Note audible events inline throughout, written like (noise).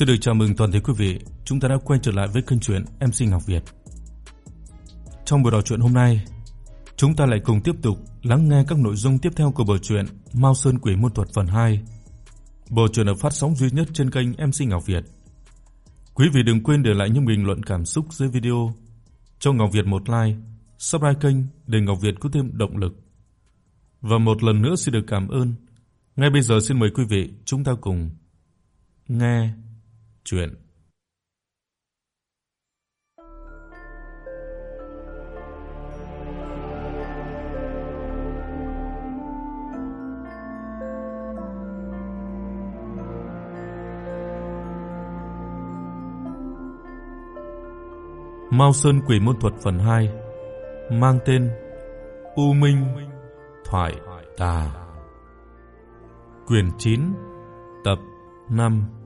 Xin được chào mừng toàn thể quý vị, chúng ta đã quay trở lại với kênh truyện MC Ngọc Việt. Trong buổi đọc truyện hôm nay, chúng ta lại cùng tiếp tục lắng nghe các nội dung tiếp theo của bộ truyện Mao Sơn Quỷ Môn Thuật phần 2. Bộ truyện được phát sóng duy nhất trên kênh MC Ngọc Việt. Quý vị đừng quên để lại những bình luận cảm xúc dưới video, cho Ngọc Việt một like, subscribe kênh để Ngọc Việt có thêm động lực. Và một lần nữa xin được cảm ơn. Ngay bây giờ xin mời quý vị chúng ta cùng nghe chuyện. Mao Sơn Quỷ môn thuật phần 2 mang tên U Minh Thoại Tà. Quyển 9 Tập 5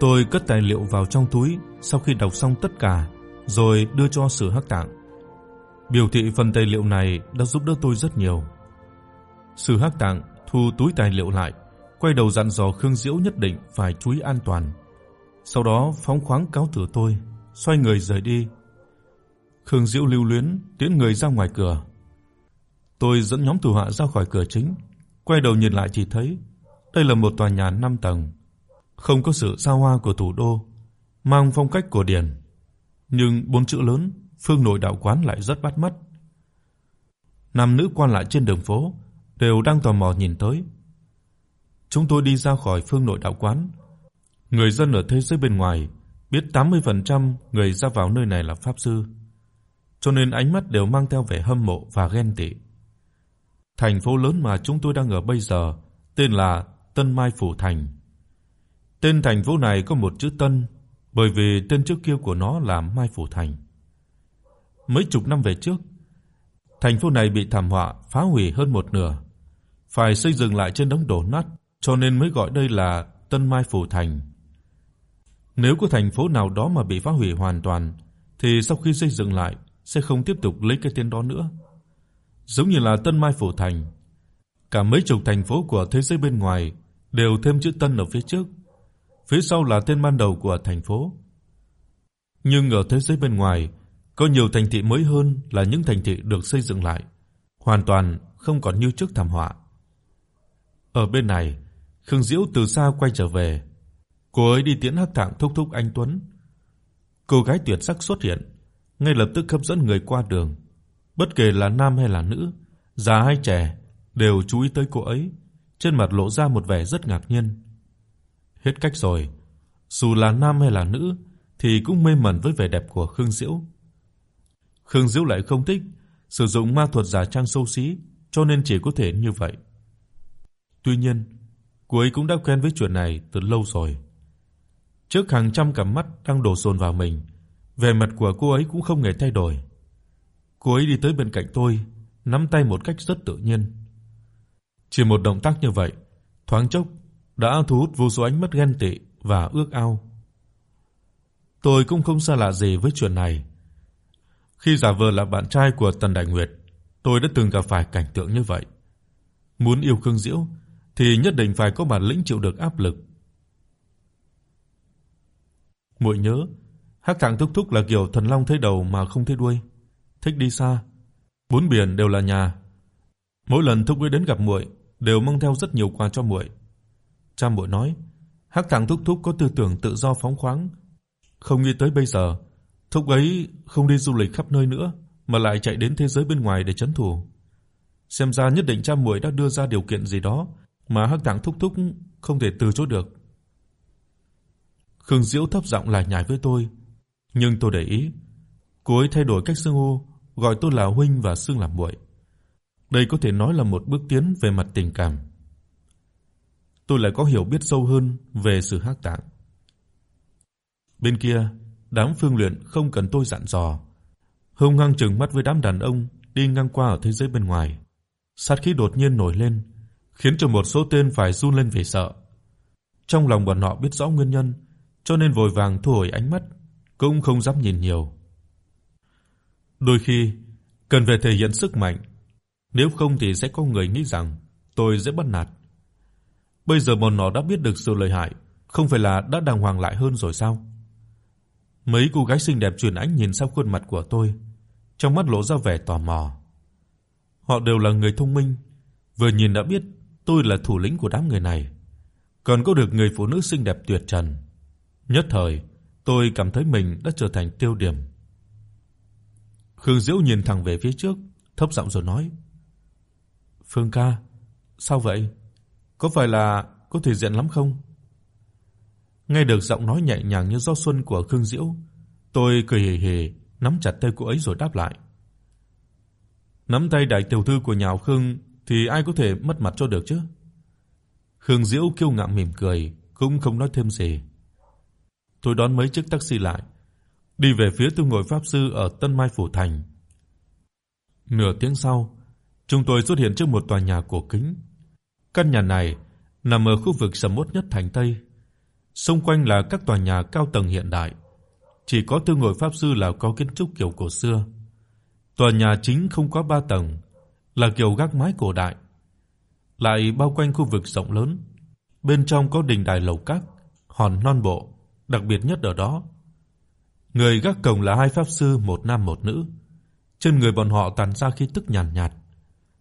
Tôi cất tài liệu vào trong túi sau khi đọc xong tất cả rồi đưa cho Sử Hắc Tạng. Biểu thị phần tài liệu này đã giúp đỡ tôi rất nhiều. Sử Hắc Tạng thu túi tài liệu lại, quay đầu dặn dò Khương Diễu nhất định phải chú ý an toàn. Sau đó phóng khoáng cáo từ tôi, xoay người rời đi. Khương Diễu lưu luyến tiến người ra ngoài cửa. Tôi dẫn nhóm thủ hạ ra khỏi cửa chính, quay đầu nhìn lại chỉ thấy đây là một tòa nhà 5 tầng không có sự xa hoa của thủ đô, mang phong cách cổ điển, nhưng bốn chữ lớn Phương Nội đạo quán lại rất bắt mắt. Nam nữ quan lại trên đường phố đều đang tò mò nhìn tới. Chúng tôi đi ra khỏi Phương Nội đạo quán. Người dân ở thế giới bên ngoài biết 80% người ra vào nơi này là pháp sư, cho nên ánh mắt đều mang theo vẻ hâm mộ và ghen tị. Thành phố lớn mà chúng tôi đang ở bây giờ tên là Tân Mai Phủ Thành. Tên thành phố này có một chữ Tân, bởi vì tên trước kia của nó là Mai Phủ Thành. Mấy chục năm về trước, thành phố này bị thảm họa phá hủy hơn một nửa, phải xây dựng lại trên đống đổ nát, cho nên mới gọi đây là Tân Mai Phủ Thành. Nếu có thành phố nào đó mà bị phá hủy hoàn toàn thì sau khi xây dựng lại sẽ không tiếp tục lấy cái tên đó nữa. Giống như là Tân Mai Phủ Thành, cả mấy chục thành phố của thế giới bên ngoài đều thêm chữ Tân ở phía trước phía sau là tên ban đầu của thành phố. Nhưng ở thế giới bên ngoài, có nhiều thành thị mới hơn là những thành thị được xây dựng lại, hoàn toàn không còn như trước thảm họa. Ở bên này, Khương Diễu từ xa quay trở về. Cô ấy đi tiễn Hắc Thạng thúc thúc anh Tuấn. Cô gái tuyệt sắc xuất hiện, ngay lập tức hấp dẫn người qua đường. Bất kể là nam hay là nữ, già hay trẻ đều chú ý tới cô ấy, trên mặt lộ ra một vẻ rất ngạc nhiên. Hết cách rồi, dù là nam hay là nữ thì cũng mê mẩn với vẻ đẹp của Khương Diễu. Khương Diễu lại không thích sử dụng ma thuật giả trang xấu xí, cho nên chỉ có thể như vậy. Tuy nhiên, cô ấy cũng đã quen với chuyện này từ lâu rồi. Trước hàng trăm cặp mắt đang đổ dồn vào mình, vẻ mặt của cô ấy cũng không hề thay đổi. Cô ấy đi tới bên cạnh tôi, nắm tay một cách rất tự nhiên. Chỉ một động tác như vậy, thoáng chốc đã thu hút vô số ánh mắt ghen tị và ước ao. Tôi cũng không xa lạ gì với chuyện này. Khi giả vờ là bạn trai của Tần Đại Nguyệt, tôi đã từng gặp phải cảnh tượng như vậy. Muốn yêu Khương Diễu thì nhất định phải có bản lĩnh chịu được áp lực. Muội nhớ, Hắc Thẳng thúc thúc là kiểu thần long thấy đầu mà không thấy đuôi, thích đi xa, bốn biển đều là nhà. Mỗi lần thúc ấy đến gặp muội, đều mang theo rất nhiều quà cho muội. Cha muội nói, Hắc Thằng thúc thúc có tư tưởng tự do phóng khoáng, không nghĩ tới bây giờ thúc ấy không đi du lịch khắp nơi nữa mà lại chạy đến thế giới bên ngoài để trấn thủ. Xem ra nhất định cha muội đã đưa ra điều kiện gì đó mà Hắc Thằng thúc thúc không thể từ chối được. Khương Diễu thấp giọng lại nhải với tôi, nhưng tôi để ý, cô ấy thay đổi cách xưng hô, gọi tôi là huynh và xưng là muội. Đây có thể nói là một bước tiến về mặt tình cảm tôi lại có hiểu biết sâu hơn về sự hắc tạng. Bên kia, đám Phương Luyện không cần tôi dặn dò, hung hăng trừng mắt với đám đàn ông đi ngang qua ở thế giới bên ngoài. Sát khí đột nhiên nổi lên, khiến cho một số tên phải run lên vì sợ. Trong lòng bọn họ biết rõ nguyên nhân, cho nên vội vàng thu hồi ánh mắt, cũng không dám nhìn nhiều. Đôi khi, cần về thể hiện sức mạnh, nếu không thì sẽ có người nghĩ rằng tôi dễ bắt nạt. Bây giờ bọn nó đã biết được sự lợi hại, không phải là đã đàng hoàng lại hơn rồi sao? Mấy cô gái xinh đẹp truyền ánh nhìn sang khuôn mặt của tôi, trong mắt lộ ra vẻ tò mò. Họ đều là người thông minh, vừa nhìn đã biết tôi là thủ lĩnh của đám người này, còn có được người phụ nữ xinh đẹp tuyệt trần. Nhất thời, tôi cảm thấy mình đã trở thành tiêu điểm. Khương Diễu nhìn thẳng về phía trước, thấp giọng rồi nói: "Phương ca, sao vậy? Có phải là có thể diện lắm không?" Nghe được giọng nói nhẹ nhàng như gió xuân của Khương Diễu, tôi cười hề hề, nắm chặt tay cô ấy rồi đáp lại. Nắm tay đại tiểu thư của nhà Khương thì ai có thể mất mặt cho được chứ? Khương Diễu kiêu ngạo mỉm cười, cũng không nói thêm gì. Tôi đón mấy chiếc taxi lại, đi về phía tư ngồi pháp sư ở Tân Mai phủ thành. Nửa tiếng sau, chúng tôi xuất hiện trước một tòa nhà cổ kính. Căn nhà này nằm ở khu vực sầm uất nhất thành Tây. Xung quanh là các tòa nhà cao tầng hiện đại, chỉ có tư ngồi pháp sư là có kiến trúc kiểu cổ xưa. Tòa nhà chính không có 3 tầng, là kiểu gác mái cổ đại, lại bao quanh khu vực rộng lớn. Bên trong có đình đài lầu các, hòn non bộ, đặc biệt nhất ở đó. Người gác cổng là hai pháp sư, một nam một nữ. Trên người bọn họ tản ra khí tức nhàn nhạt, nhạt,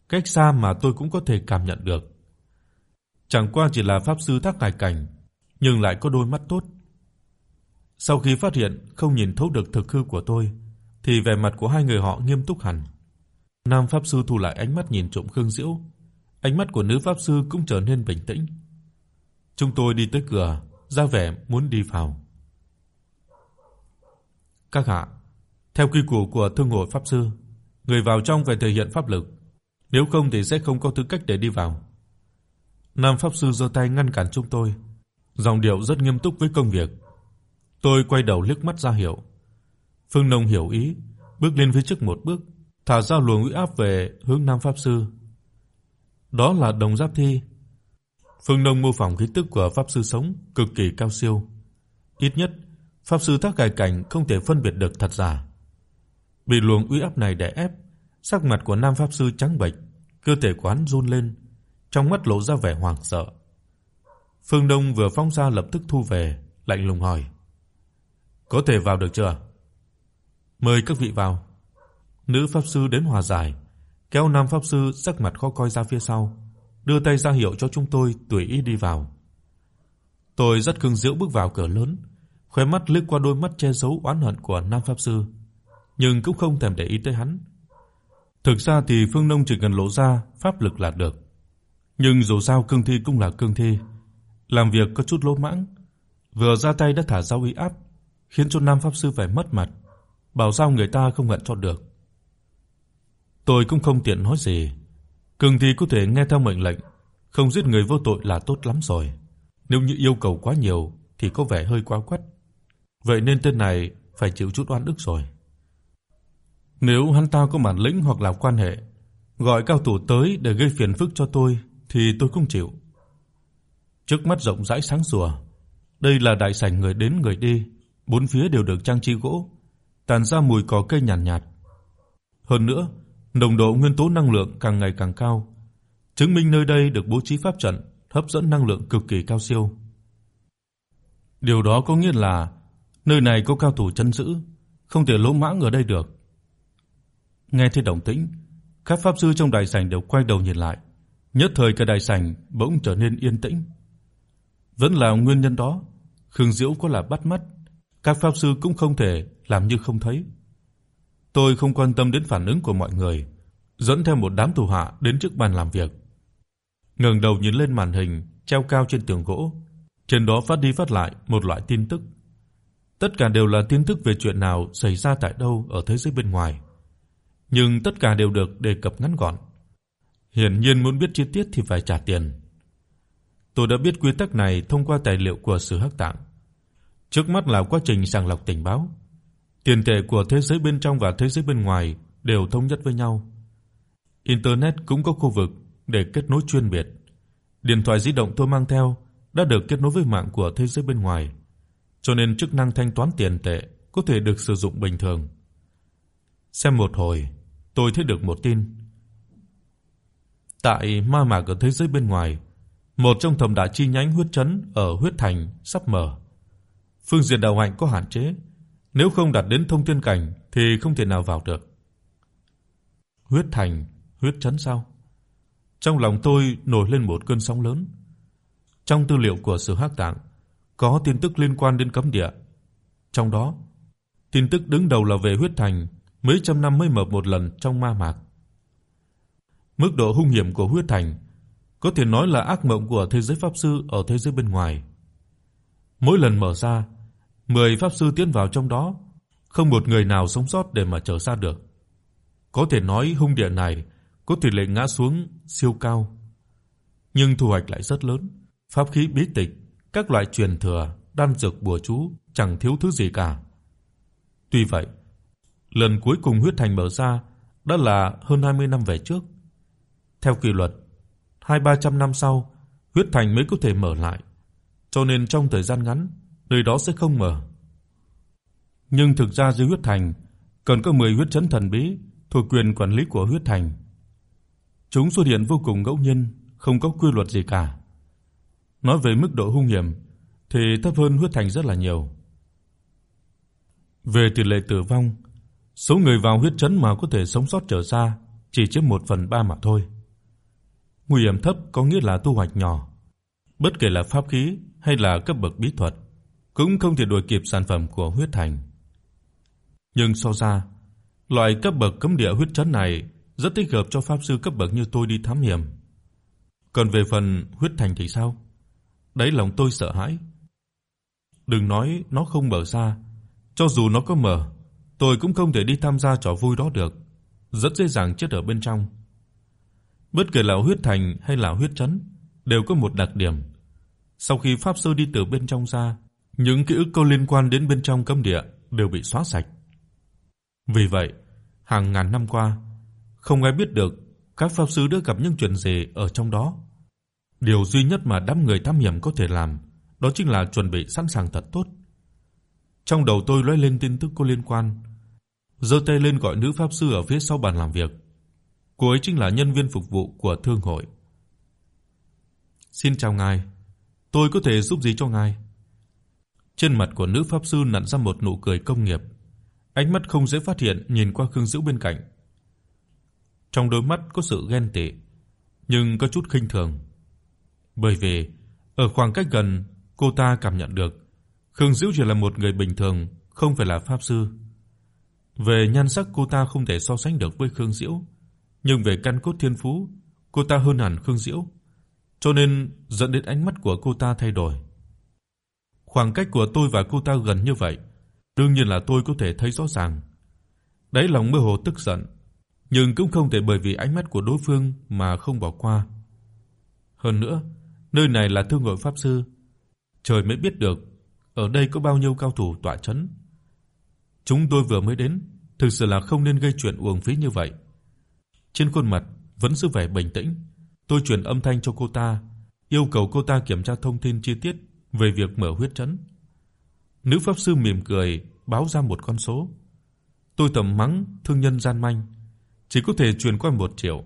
cách xa mà tôi cũng có thể cảm nhận được. Chẳng qua chỉ là pháp sư thác hải cảnh, nhưng lại có đôi mắt tốt. Sau khi phát hiện không nhìn thấu được thực hư của tôi, thì vẻ mặt của hai người họ nghiêm túc hẳn. Nam pháp sư thu lại ánh mắt nhìn trộm Khương Diễu, ánh mắt của nữ pháp sư cũng trở nên bình tĩnh. Chúng tôi đi tới cửa, ra vẻ muốn đi vào. Các hạ, theo quy củ của thương hội pháp sư, người vào trong phải thể hiện pháp lực, nếu không thì sẽ không có tư cách để đi vào. Nam pháp sư giơ tay ngăn cản chúng tôi, giọng điệu rất nghiêm túc với công việc. Tôi quay đầu liếc mắt ra hiệu. Phương Nông hiểu ý, bước lên phía trước một bước, thả ra luồng uy áp về hướng Nam pháp sư. Đó là đồng giáp thi. Phương Nông mô phỏng khí tức của pháp sư sống cực kỳ cao siêu. Ít nhất, pháp sư thác cải cảnh không thể phân biệt được thật giả. Bị luồng uy áp này đè ép, sắc mặt của nam pháp sư trắng bệch, cơ thể quán run lên, trong mắt lộ ra vẻ hoảng sợ. Phương Đông vừa phóng ra lập tức thu về, lạnh lùng hỏi: "Có thể vào được chưa?" "Mời các vị vào." Nữ pháp sư đến hòa giải, kéo nam pháp sư sắc mặt khó coi ra phía sau, đưa tay ra hiệu cho chúng tôi tùy ý đi vào. Tôi rất cứng diễu bước vào cửa lớn, khóe mắt liếc qua đôi mắt che giấu oán hận của nam pháp sư, nhưng cũng không thèm để ý tới hắn. Thực ra thì Phương Nông chỉ cần lộ ra pháp lực là được. Nhưng dù sao cương thi cũng là cương thi, làm việc có chút lỗ mãng, vừa ra tay đã thả ra uy áp, khiến cho nam pháp sư phải mất mặt, bảo sao người ta không nhận cho được. Tôi cũng không tiện nói gì. cương thi có thể nghe theo mệnh lệnh, không giết người vô tội là tốt lắm rồi. Nếu như yêu cầu quá nhiều thì có vẻ hơi quá quắt. Vậy nên tên này phải chịu chút oan ức rồi. Nếu hắn ta có bản lĩnh hoặc là quan hệ, gọi cao thủ tới để gây phiền phức cho tôi thì tôi không chịu. Trước mắt rộng rãi sáng sủa, đây là đại sảnh người đến người đi, bốn phía đều được trang trí gỗ, tản ra mùi cỏ cây nhàn nhạt, nhạt. Hơn nữa, nồng độ nguyên tố năng lượng càng ngày càng cao, chứng minh nơi đây được bố trí pháp trận hấp dẫn năng lượng cực kỳ cao siêu. Điều đó có nghĩa là nơi này có cao thủ trấn giữ, không thể lỗ mãng ở đây được. Nghe thấy động tĩnh, các pháp sư trong đại sảnh đều quay đầu nhìn lại, nhất thời cả đại sảnh bỗng trở nên yên tĩnh. Vẫn là nguyên nhân đó, Khương Diễu có là bắt mắt, các pháp sư cũng không thể làm như không thấy. Tôi không quan tâm đến phản ứng của mọi người, dẫn theo một đám tù hạ đến trước bàn làm việc. Ngẩng đầu nhìn lên màn hình treo cao trên tường gỗ, trên đó phát đi phát lại một loại tin tức. Tất cả đều là tin tức về chuyện nào xảy ra tại đâu ở thế giới bên ngoài, nhưng tất cả đều được đề cập ngắn gọn. Hiển nhiên muốn biết chi tiết thì phải trả tiền. Tôi đã biết quy tắc này thông qua tài liệu của Sử Hắc Tạng. Trước mắt là quá trình sàng lọc tình báo. Tiền tệ của thế giới bên trong và thế giới bên ngoài đều thống nhất với nhau. Internet cũng có khu vực để kết nối chuyên biệt. Điện thoại di động tôi mang theo đã được kết nối với mạng của thế giới bên ngoài, cho nên chức năng thanh toán tiền tệ có thể được sử dụng bình thường. Xem một hồi, tôi thấy được một tin. Tại ma mạc ở thế giới bên ngoài, một trong thập đại chi nhánh huyết trấn ở huyết thành sắp mở. Phương diện đạo hạnh có hạn chế, nếu không đạt đến thông thiên cảnh thì không thể nào vào được. Huyết thành, huyết trấn sao? Trong lòng tôi nổi lên một cơn sóng lớn. Trong tư liệu của Sử Hắc Tạng có tin tức liên quan đến cấm địa. Trong đó, tin tức đứng đầu là về huyết thành mấy trăm năm mới mở một lần trong ma mạc. Mức độ hung hiểm của huyết thành có thể nói là ác mộng của thế giới pháp sư ở thế giới bên ngoài. Mỗi lần mở ra, 10 pháp sư tiến vào trong đó, không một người nào sống sót để mà trở ra được. Có thể nói hung địa này có tỷ lệ ngã xuống siêu cao, nhưng thu hoạch lại rất lớn. Pháp khí bí tịch, các loại truyền thừa, đan dược bùa chú chẳng thiếu thứ gì cả. Tuy vậy, lần cuối cùng huyết thành mở ra đã là hơn 20 năm về trước. Theo quy luật, 2-300 năm sau, huyết thành mới có thể mở lại, cho nên trong thời gian ngắn, nơi đó sẽ không mở. Nhưng thực ra dưới huyết thành còn có 10 huyết trấn thần bí thuộc quyền quản lý của huyết thành. Chúng xuất hiện vô cùng ngẫu nhiên, không có quy luật gì cả. Nói về mức độ hung hiểm thì thấp hơn huyết thành rất là nhiều. Về tỷ lệ tử vong, số người vào huyết trấn mà có thể sống sót trở ra chỉ chiếm 1/3 mà thôi. Nguy hiểm thấp có nghĩa là thu hoạch nhỏ. Bất kể là pháp khí hay là cấp bậc bí thuật, cũng không thể đuổi kịp sản phẩm của huyết thành. Nhưng so ra, loại cấp bậc cấm địa huyết trấn này rất thích hợp cho pháp sư cấp bậc như tôi đi thám hiểm. Còn về phần huyết thành thì sao? Đấy lòng tôi sợ hãi. Đừng nói nó không mở ra, cho dù nó có mở, tôi cũng không thể đi tham gia trò vui đó được, rất dễ dàng chết ở bên trong. Bất kể là huyết thành hay là huyết trấn đều có một đặc điểm. Sau khi pháp sư đi từ bên trong ra, những ký ức có liên quan đến bên trong cấm địa đều bị xóa sạch. Vì vậy, hàng ngàn năm qua, không ai biết được các pháp sư đã gặp những chuyện gì ở trong đó. Điều duy nhất mà đám người thám hiểm có thể làm, đó chính là chuẩn bị sẵn sàng thật tốt. Trong đầu tôi lóe lên tin tức có liên quan, giơ tay lên gọi nữ pháp sư ở phía sau bàn làm việc. Cô ấy chính là nhân viên phục vụ của thương hội. "Xin chào ngài, tôi có thể giúp gì cho ngài?" Trên mặt của nữ pháp sư nặn ra một nụ cười công nghiệp, ánh mắt không dễ phát hiện nhìn qua Khương Dữu bên cạnh. Trong đôi mắt có sự ghen tị, nhưng có chút khinh thường. Bởi vì ở khoảng cách gần, cô ta cảm nhận được Khương Dữu chỉ là một người bình thường, không phải là pháp sư. Về nhan sắc cô ta không thể so sánh được với Khương Diễu, nhưng về căn cốt thiên phú, cô ta hơn hẳn Khương Diễu, cho nên dẫn đến ánh mắt của cô ta thay đổi. Khoảng cách của tôi và cô ta gần như vậy, đương nhiên là tôi có thể thấy rõ ràng. Đấy lòng mơ hồ tức giận, nhưng cũng không thể bởi vì ánh mắt của đối phương mà không bỏ qua. Hơn nữa, nơi này là thương hội pháp sư, trời mới biết được ở đây có bao nhiêu cao thủ tọa trấn. Chúng tôi vừa mới đến, thực sự là không nên gây chuyện uổng phí như vậy. Trên khuôn mặt vẫn giữ vẻ bình tĩnh, tôi truyền âm thanh cho cô ta, yêu cầu cô ta kiểm tra thông tin chi tiết về việc mở huyết trấn. Nữ pháp sư mỉm cười, báo ra một con số. Tôi tầm mắng thương nhân gian manh, chỉ có thể truyền qua 1 triệu.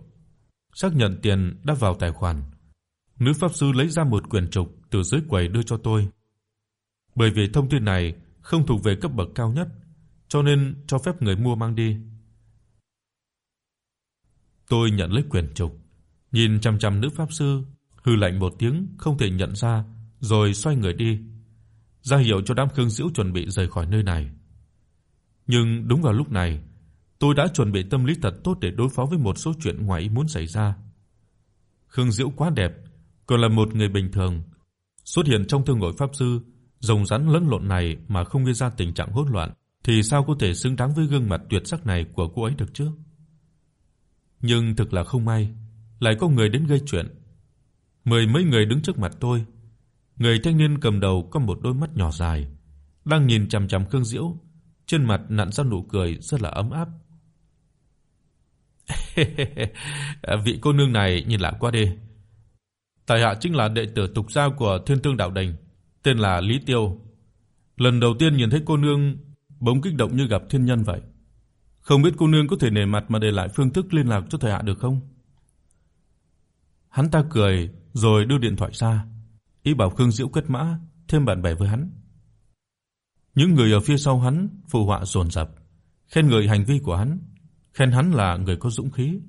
Xác nhận tiền đã vào tài khoản. Nữ pháp sư lấy ra một quyển trục từ dưới quầy đưa cho tôi. Bởi vì thông tin này không thuộc về cấp bậc cao nhất, cho nên cho phép người mua mang đi. Tôi nhận lấy quyển trục, nhìn chằm chằm nữ pháp sư, hừ lạnh một tiếng không thể nhận ra, rồi xoay người đi, ra hiệu cho đám Khương Diễu chuẩn bị rời khỏi nơi này. Nhưng đúng vào lúc này, tôi đã chuẩn bị tâm lý thật tốt để đối phó với một số chuyện ngoài ý muốn xảy ra. Khương Diễu quá đẹp, còn là một người bình thường, xuất hiện trong thương hội pháp sư, rồng rắn lẫn lộn này mà không gây ra tình trạng hỗn loạn thì sao có thể xứng đáng với gương mặt tuyệt sắc này của cô ấy được chứ? Nhưng thực là không may, lại có người đến gây chuyện. Mười mấy người đứng trước mặt tôi. Người thanh niên cầm đầu có một đôi mắt nhỏ dài, đang nhìn chằm chằm Khương Diễu, trên mặt nặn ra nụ cười rất là ấm áp. (laughs) Vị cô nương này nhìn lạ quá đi. Tại hạ chính là đệ tử tục gia của Thiên Tương đạo đình, tên là Lý Tiêu. Lần đầu tiên nhìn thấy cô nương, bỗng kích động như gặp thiên nhân vậy. Không biết cô nương có thể nể mặt mà để lại phương thức liên lạc cho thầy hạ được không? Hắn ta cười rồi đưa điện thoại ra, ý bảo Khương Diễu kết mã thêm bạn bè với hắn. Những người ở phía sau hắn phụ họa dồn dập, khen ngợi hành vi của hắn, khen hắn là người có dũng khí.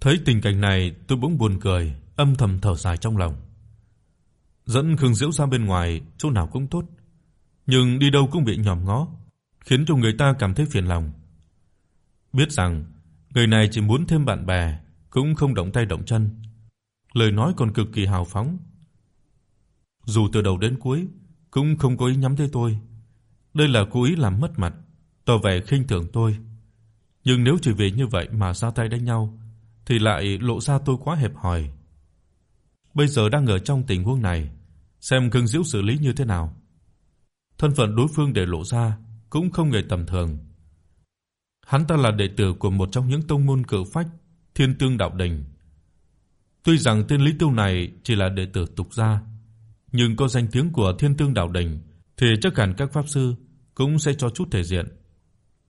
Thấy tình cảnh này, tôi bỗng buồn cười, âm thầm thở dài trong lòng. Dẫn Khương Diễu ra bên ngoài, chỗ nào cũng tốt, nhưng đi đâu cũng bị nhòm ngó, khiến cho người ta cảm thấy phiền lòng. Biết rằng người này chỉ muốn thêm bạn bè, cũng không động tay động chân. Lời nói còn cực kỳ hào phóng. Dù từ đầu đến cuối cũng không có ý nhắm tới tôi. Đây là cố ý làm mất mặt, tỏ vẻ khinh thường tôi. Nhưng nếu chỉ vì như vậy mà ra tay đánh nhau thì lại lộ ra tôi quá hẹp hòi. Bây giờ đang ở trong tình huống này, xem Cương Diễu xử lý như thế nào. Thân phận đối phương để lộ ra cũng không hề tầm thường. Hắn ta là đệ tử của một trong những tông môn cự phách, Thiên Tương Đạo Đình. Tuy rằng tên Lý Tiêu này chỉ là đệ tử tục gia, nhưng có danh tiếng của Thiên Tương Đạo Đình thì chắc hẳn các pháp sư cũng sẽ cho chút thể diện.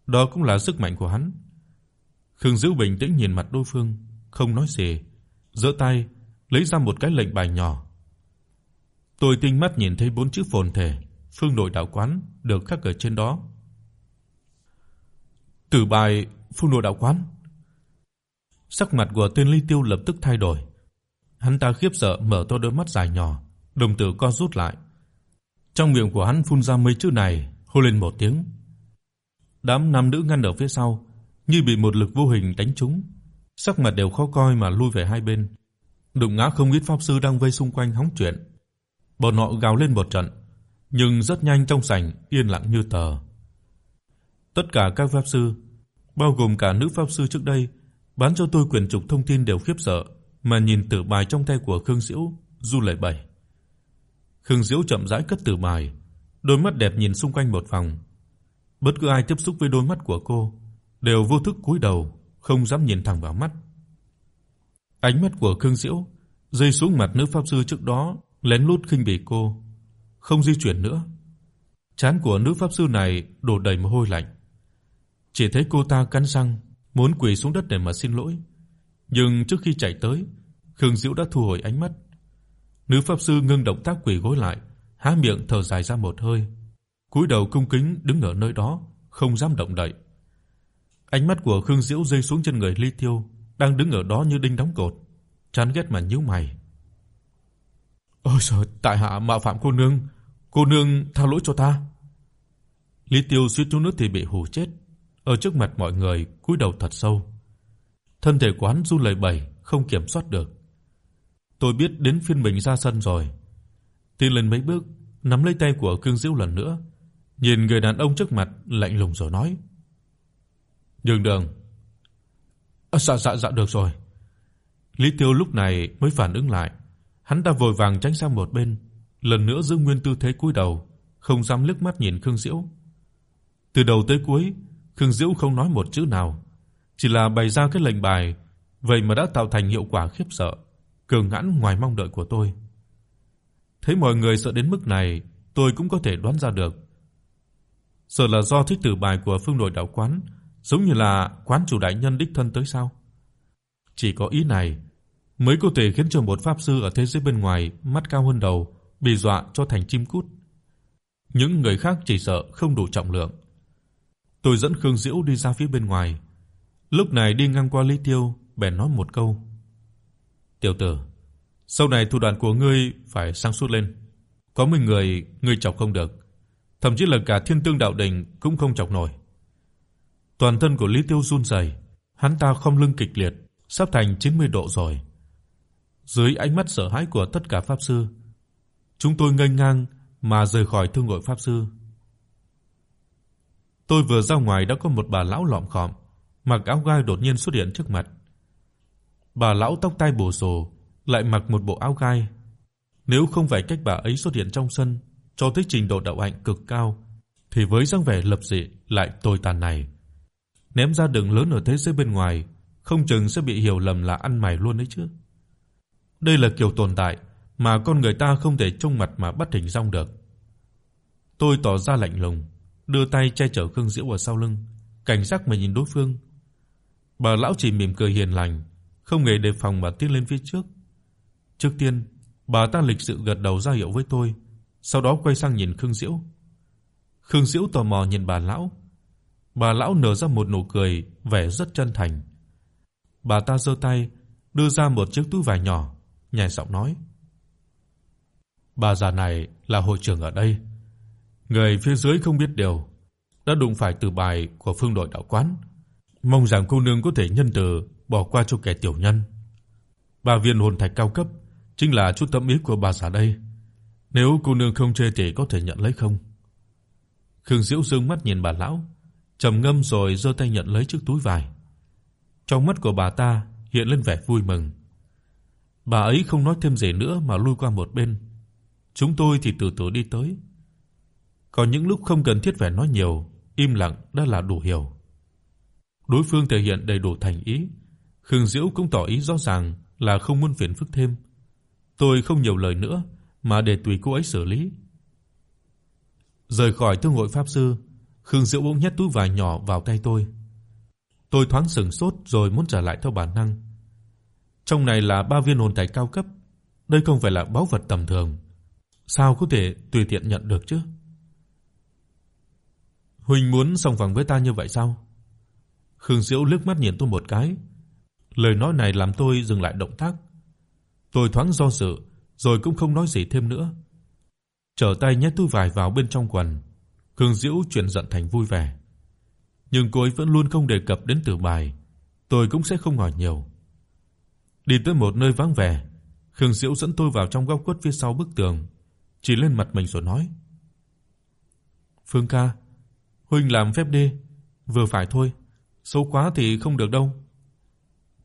Đó cũng là sức mạnh của hắn. Khương Dữu bình tĩnh nhìn mặt đối phương, không nói gì, giơ tay lấy ra một cái lệnh bài nhỏ. Tôi tinh mắt nhìn thấy bốn chữ phồn thể, Phương Nội đạo quán được khắc ở trên đó. Tử bài Phương Nội đạo quán. Sắc mặt của tiên Ly Tiêu lập tức thay đổi. Hắn ta khiếp sợ mở to đôi mắt dài nhỏ, đồng tử co rút lại. Trong miệng của hắn phun ra mấy chữ này, hô lên một tiếng. Đám nam nữ ngăn ở phía sau, như bị một lực vô hình đánh trúng, sắc mặt đều khó coi mà lui về hai bên. Đụng ngã không ít pháp sư đang vây xung quanh hóng chuyện. Bọn họ gào lên một trận, nhưng rất nhanh trong sảnh yên lặng như tờ. Tất cả các pháp sư, bao gồm cả nữ pháp sư trước đây, bán cho tôi quyền trục thông tin đều khiếp sợ mà nhìn tử bài trong tay của Khương Diễu, du lệ bẩy. Khương Diễu chậm rãi cất tử bài, đôi mắt đẹp nhìn xung quanh một vòng. Bất cứ ai tiếp xúc với đôi mắt của cô đều vô thức cúi đầu, không dám nhìn thẳng vào mắt. Ánh mắt của Khương Diễu rơi xuống mặt nữ pháp sư trước đó, lén lút khinh bỉ cô, không di chuyển nữa. Trán của nữ pháp sư này đổ đầy mồ hôi lạnh. Chỉ thấy cô ta cắn răng, muốn quỳ xuống đất để mà xin lỗi, nhưng trước khi chạy tới, Khương Diễu đã thu hồi ánh mắt. Nữ pháp sư ngưng động tác quỳ gối lại, há miệng thở dài ra một hơi, cúi đầu cung kính đứng ở nơi đó, không dám động đậy. Ánh mắt của Khương Diễu rơi xuống chân người Ly Tiêu, đang đứng ở đó như đinh đóng cột, chán ghét mà nhíu mày. "Ôi giời, tại hạ mạo phạm cô nương, cô nương tha lỗi cho ta." Lý Tiêu suýt chút nữa thì bị hù chết, ở trước mặt mọi người cúi đầu thật sâu. Thân thể của hắn run lẩy bẩy, không kiểm soát được. Tôi biết đến phiên mình ra sân rồi. Tiến lên mấy bước, nắm lấy tay của Cương Diễu lần nữa, nhìn người đàn ông trước mặt lạnh lùng rồi nói: "Đường Đường, À, dạ dạ dạ được rồi. Lý Tiêu lúc này mới phản ứng lại, hắn ta vội vàng tránh sang một bên, lần nữa giữ nguyên tư thế cúi đầu, không dám liếc mắt nhìn Khương Diễu. Từ đầu tới cuối, Khương Diễu không nói một chữ nào, chỉ là bày ra cái lệnh bài, vậy mà đã tạo thành hiệu quả khiếp sợ, cường hãn ngoài mong đợi của tôi. Thấy mọi người sợ đến mức này, tôi cũng có thể đoán ra được. Sợ là do thích tử bài của Phương Nội đạo quán giống như là quán chủ đại nhân đích thân tới sao? Chỉ có ý này mới có thể khiến cho một pháp sư ở thế giới bên ngoài mắt cao hơn đầu bị dọa cho thành chim cút. Những người khác chỉ sợ không đủ trọng lượng. Tôi dẫn Khương Diễu đi ra phía bên ngoài. Lúc này đi ngang qua Lý Tiêu, bèn nói một câu: "Tiểu tử, sau này thủ đoạn của ngươi phải sáng suốt lên. Có mình người ngươi chọc không được, thậm chí là cả Thiên Tương đạo đình cũng không chọc nổi." Toàn thân của Lý Tiêu run rẩy, hắn ta không lưng kịch liệt, sắp thành 90 độ rồi. Dưới ánh mắt sợ hãi của tất cả pháp sư, chúng tôi nghênh ngang mà rời khỏi thương hội pháp sư. Tôi vừa ra ngoài đã có một bà lão lọm khọm, mặc áo gai đột nhiên xuất hiện trước mặt. Bà lão tóc tai bù xù, lại mặc một bộ áo gai. Nếu không phải cách bà ấy xuất hiện trong sân cho thấy trình độ đạo hạnh cực cao, thì với dáng vẻ lập dị lại tồi tàn này, ném ra đường lớn ở thế giới bên ngoài, không chừng sẽ bị hiểu lầm là ăn mày luôn đấy chứ. Đây là kiểu tồn tại mà con người ta không thể trông mặt mà bắt hình dong được. Tôi tỏ ra lạnh lùng, đưa tay che chở Khương Diễu ở sau lưng, cảnh giác mà nhìn đối phương. Bà lão chỉ mỉm cười hiền lành, không hề đề phòng mà tiến lên phía trước. Trước tiên, bà ta lịch sự gật đầu ra hiệu với tôi, sau đó quay sang nhìn Khương Diễu. Khương Diễu tò mò nhìn bà lão. Bà lão nở ra một nụ cười vẻ rất chân thành. Bà ta giơ tay đưa ra một chiếc túi vải nhỏ, nhẹ giọng nói: "Bà già này là hội trưởng ở đây. Người phía dưới không biết điều, đã đụng phải từ bài của phương đội đạo quán, mong rằng cô nương có thể nhân từ bỏ qua cho kẻ tiểu nhân. Ba viên hồn thạch cao cấp chính là chút tâm ý của bà già đây. Nếu cô nương không chê thì có thể nhận lấy không?" Khương Diễu dương mắt nhìn bà lão, trầm ngâm rồi giơ tay nhận lấy chiếc túi vải. Trong mắt của bà ta hiện lên vẻ vui mừng. Bà ấy không nói thêm gì nữa mà lui qua một bên. Chúng tôi thì từ từ đi tới. Có những lúc không cần thiết phải nói nhiều, im lặng đã là đủ hiểu. Đối phương thể hiện đầy đủ thành ý, Khương Diễu cũng tỏ ý rõ ràng là không muốn phiền phức thêm. Tôi không nhiều lời nữa mà để tùy cô ấy xử lý. Rời khỏi thương hội pháp sư, Khương diễu bỗng nhét túi vải nhỏ vào tay tôi. Tôi thoáng sững sốt rồi muốn trả lại theo bản năng. Trong này là ba viên hồn thạch cao cấp, đây không phải là báu vật tầm thường, sao có thể tùy tiện nhận được chứ? Huynh muốn song phẳng với ta như vậy sao? Khương Diệu liếc mắt nhìn tôi một cái. Lời nói này làm tôi dừng lại động tác. Tôi thoáng do dự, rồi cũng không nói gì thêm nữa trở tay nhét túi vải vào bên trong quần. Khương Diễu chuyển giận thành vui vẻ. Nhưng cô ấy vẫn luôn không đề cập đến Tử Bài, tôi cũng sẽ không hỏi nhiều. Đi tới một nơi vắng vẻ, Khương Diễu dẫn tôi vào trong góc khuất phía sau bức tường, chỉ lên mặt mình rồi nói: "Phương ca, huynh làm phép đi, vừa phải thôi, xấu quá thì không được đâu."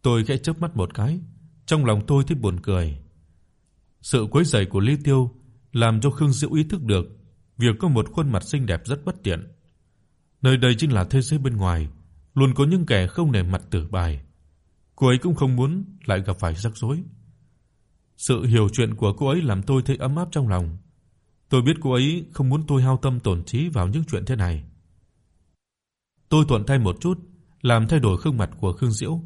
Tôi khẽ chớp mắt một cái, trong lòng tôi thấy buồn cười. Sự quấy rầy của Lý Tiêu làm cho Khương Diệu ý thức được việc có một khuôn mặt xinh đẹp rất bất tiện. Nơi đây chính là thế giới bên ngoài, luôn có những kẻ không nể mặt tử bài. Cô ấy cũng không muốn lại gặp phải rắc rối. Sự hiểu chuyện của cô ấy làm tôi thấy ấm áp trong lòng. Tôi biết cô ấy không muốn tôi hao tâm tổn trí vào những chuyện thế này. Tôi thuận tay một chút, làm thay đổi gương mặt của Khương Diễu.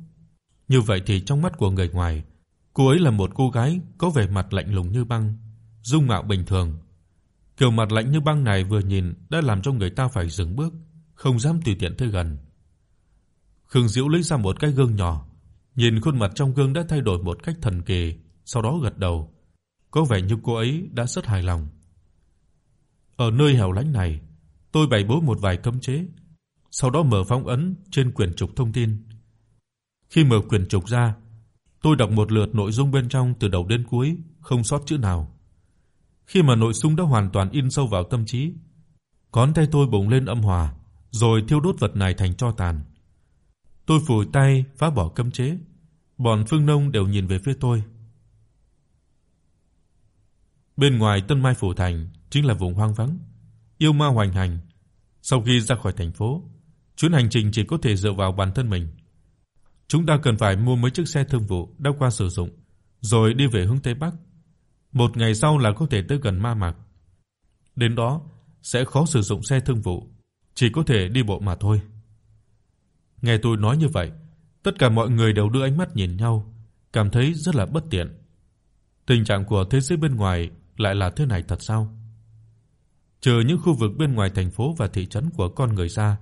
Như vậy thì trong mắt của người ngoài, cô ấy là một cô gái có vẻ mặt lạnh lùng như băng, dung mạo bình thường. Kiểu mặt lạnh như băng này vừa nhìn đã làm cho người ta phải dừng bước, không dám tùy tiện tới gần. Khương Diễu lấy ra một cái gương nhỏ, nhìn khuôn mặt trong gương đã thay đổi một cách thần kỳ, sau đó gật đầu, có vẻ như cô ấy đã rất hài lòng. Ở nơi hẻo lánh này, tôi bày bố một vài cấm chế, sau đó mở phong ấn trên quyển trục thông tin. Khi mở quyển trục ra, tôi đọc một lượt nội dung bên trong từ đầu đến cuối, không sót chữ nào. Khi mà nội dung đã hoàn toàn in sâu vào tâm trí, ngón tay tôi bùng lên âm hòa, rồi thiêu đốt vật này thành tro tàn. Tôi phủi tay phá bỏ cấm chế, bọn Phương Nông đều nhìn về phía tôi. Bên ngoài Tân Mai phủ thành chính là vùng hoang vắng, yêu ma hoành hành. Sau khi ra khỏi thành phố, chuyến hành trình chỉ có thể dựa vào bản thân mình. Chúng ta cần phải mua mấy chiếc xe thương vụ đã qua sử dụng, rồi đi về hướng tây bắc một ngày sau là có thể tới gần ma mạc. Đến đó sẽ khó sử dụng xe thương vụ, chỉ có thể đi bộ mà thôi. Nghe tôi nói như vậy, tất cả mọi người đều đưa ánh mắt nhìn nhau, cảm thấy rất là bất tiện. Tình trạng của thế giới bên ngoài lại là thế này thật sao? Trừ những khu vực bên ngoài thành phố và thị trấn của con người ra,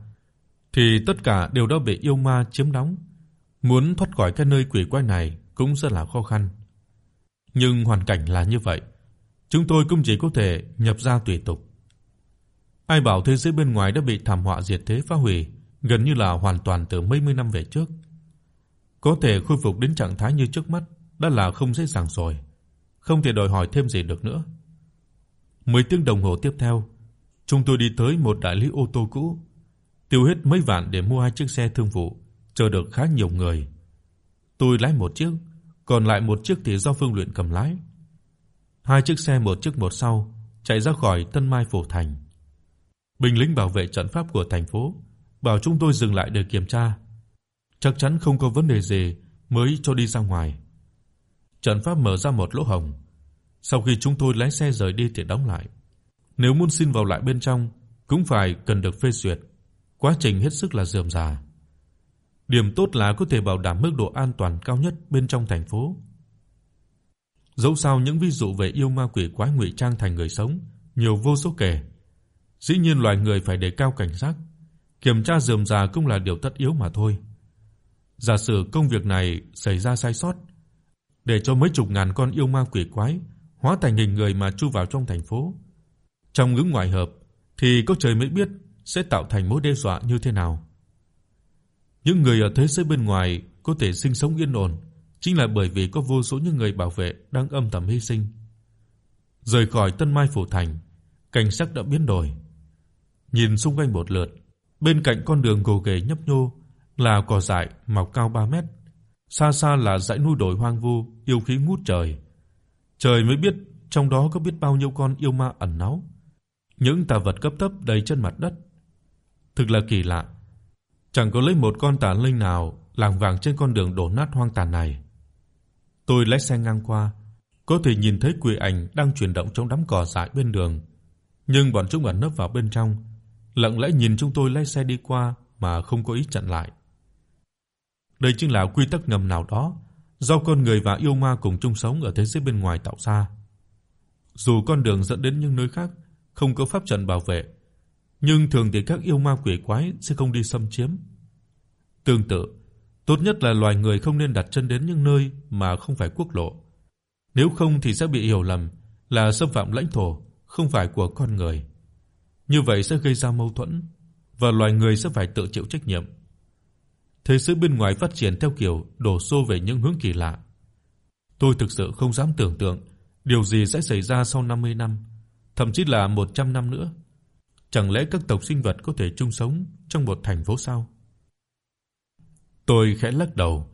thì tất cả đều đã bị yêu ma chiếm đóng. Muốn thoát khỏi cái nơi quỷ quái này cũng rất là khó khăn. Nhưng hoàn cảnh là như vậy, chúng tôi cũng chỉ có thể nhập ra tùy tục. Ai bảo thế giới bên ngoài đã bị thảm họa diệt thế phá hủy, gần như là hoàn toàn từ mấy mươi năm về trước. Có thể khôi phục đến trạng thái như trước mắt đã là không dễ dàng rồi, không thể đòi hỏi thêm gì được nữa. Mấy tiếng đồng hồ tiếp theo, chúng tôi đi tới một đại lý ô tô cũ, tiêu hết mấy vạn để mua hai chiếc xe thương vụ, chờ được khá nhiều người. Tôi lái một chiếc, còn lại một chiếc thì do Phương Luyện cầm lái. Hai chiếc xe một trước một sau chạy ra khỏi Tân Mai phủ thành. Binh lính bảo vệ trận pháp của thành phố bảo chúng tôi dừng lại để kiểm tra. Chắc chắn không có vấn đề gì mới cho đi ra ngoài. Trận pháp mở ra một lỗ hổng. Sau khi chúng tôi lái xe rời đi thì đóng lại. Nếu muốn xin vào lại bên trong cũng phải cần được phê duyệt. Quá trình hết sức là rườm rà. Điểm tốt là có thể bảo đảm mức độ an toàn cao nhất bên trong thành phố. Dẫu sao những ví dụ về yêu ma quỷ quái ngụy trang thành người sống nhiều vô số kể. Dĩ nhiên loài người phải đề cao cảnh giác, kiểm tra rườm rà cũng là điều tất yếu mà thôi. Giả sử công việc này xảy ra sai sót, để cho mấy chục ngàn con yêu ma quỷ quái hóa thành hình người mà chui vào trong thành phố, trong ngưỡng ngoại hợp thì có trời mới biết sẽ tạo thành mối đe dọa như thế nào. Những người ở thế giới bên ngoài có thể sinh sống yên ổn chính là bởi vì có vô số những người bảo vệ đang âm thầm hy sinh. Rời khỏi Tân Mai phủ thành, cảnh sắc đã biến đổi. Nhìn xung quanh một lượt, bên cạnh con đường gồ ghề nhấp nhô là cỏ dại mọc cao 3 mét, xa xa là dãy núi đồi hoang vu, yêu khí ngút trời. Trời mới biết trong đó có biết bao nhiêu con yêu ma ẩn náu. Những tà vật cấp thấp đầy chân mặt đất. Thực là kỳ lạ. Chẳng có lấy một con tà linh nào lảng vảng trên con đường đổ nát hoang tàn này. Tôi lái xe ngang qua, có thể nhìn thấy quỷ ảnh đang chuyển động trong đám cỏ dại bên đường, nhưng bọn chúng ẩn nấp vào bên trong, lặng lẽ nhìn chúng tôi lái xe đi qua mà không có ý chặn lại. Đây chính là quy tắc ngầm nào đó do con người và yêu ma cùng chung sống ở thế giới bên ngoài tạo ra. Dù con đường dẫn đến những nơi khác không có pháp trận bảo vệ, nhưng thường thì các yêu ma quỷ quái sẽ không đi xâm chiếm. Tương tự, tốt nhất là loài người không nên đặt chân đến những nơi mà không phải quốc lộ. Nếu không thì sẽ bị hiểu lầm là xâm phạm lãnh thổ không phải của con người. Như vậy sẽ gây ra mâu thuẫn và loài người sẽ phải tự chịu trách nhiệm. Thế giới bên ngoài phát triển theo kiểu đổ xô về những hướng kỳ lạ. Tôi thực sự không dám tưởng tượng điều gì sẽ xảy ra sau 50 năm, thậm chí là 100 năm nữa. Chẳng lẽ các tộc sinh vật có thể chung sống trong một thành phố sao? Tôi khẽ lắc đầu.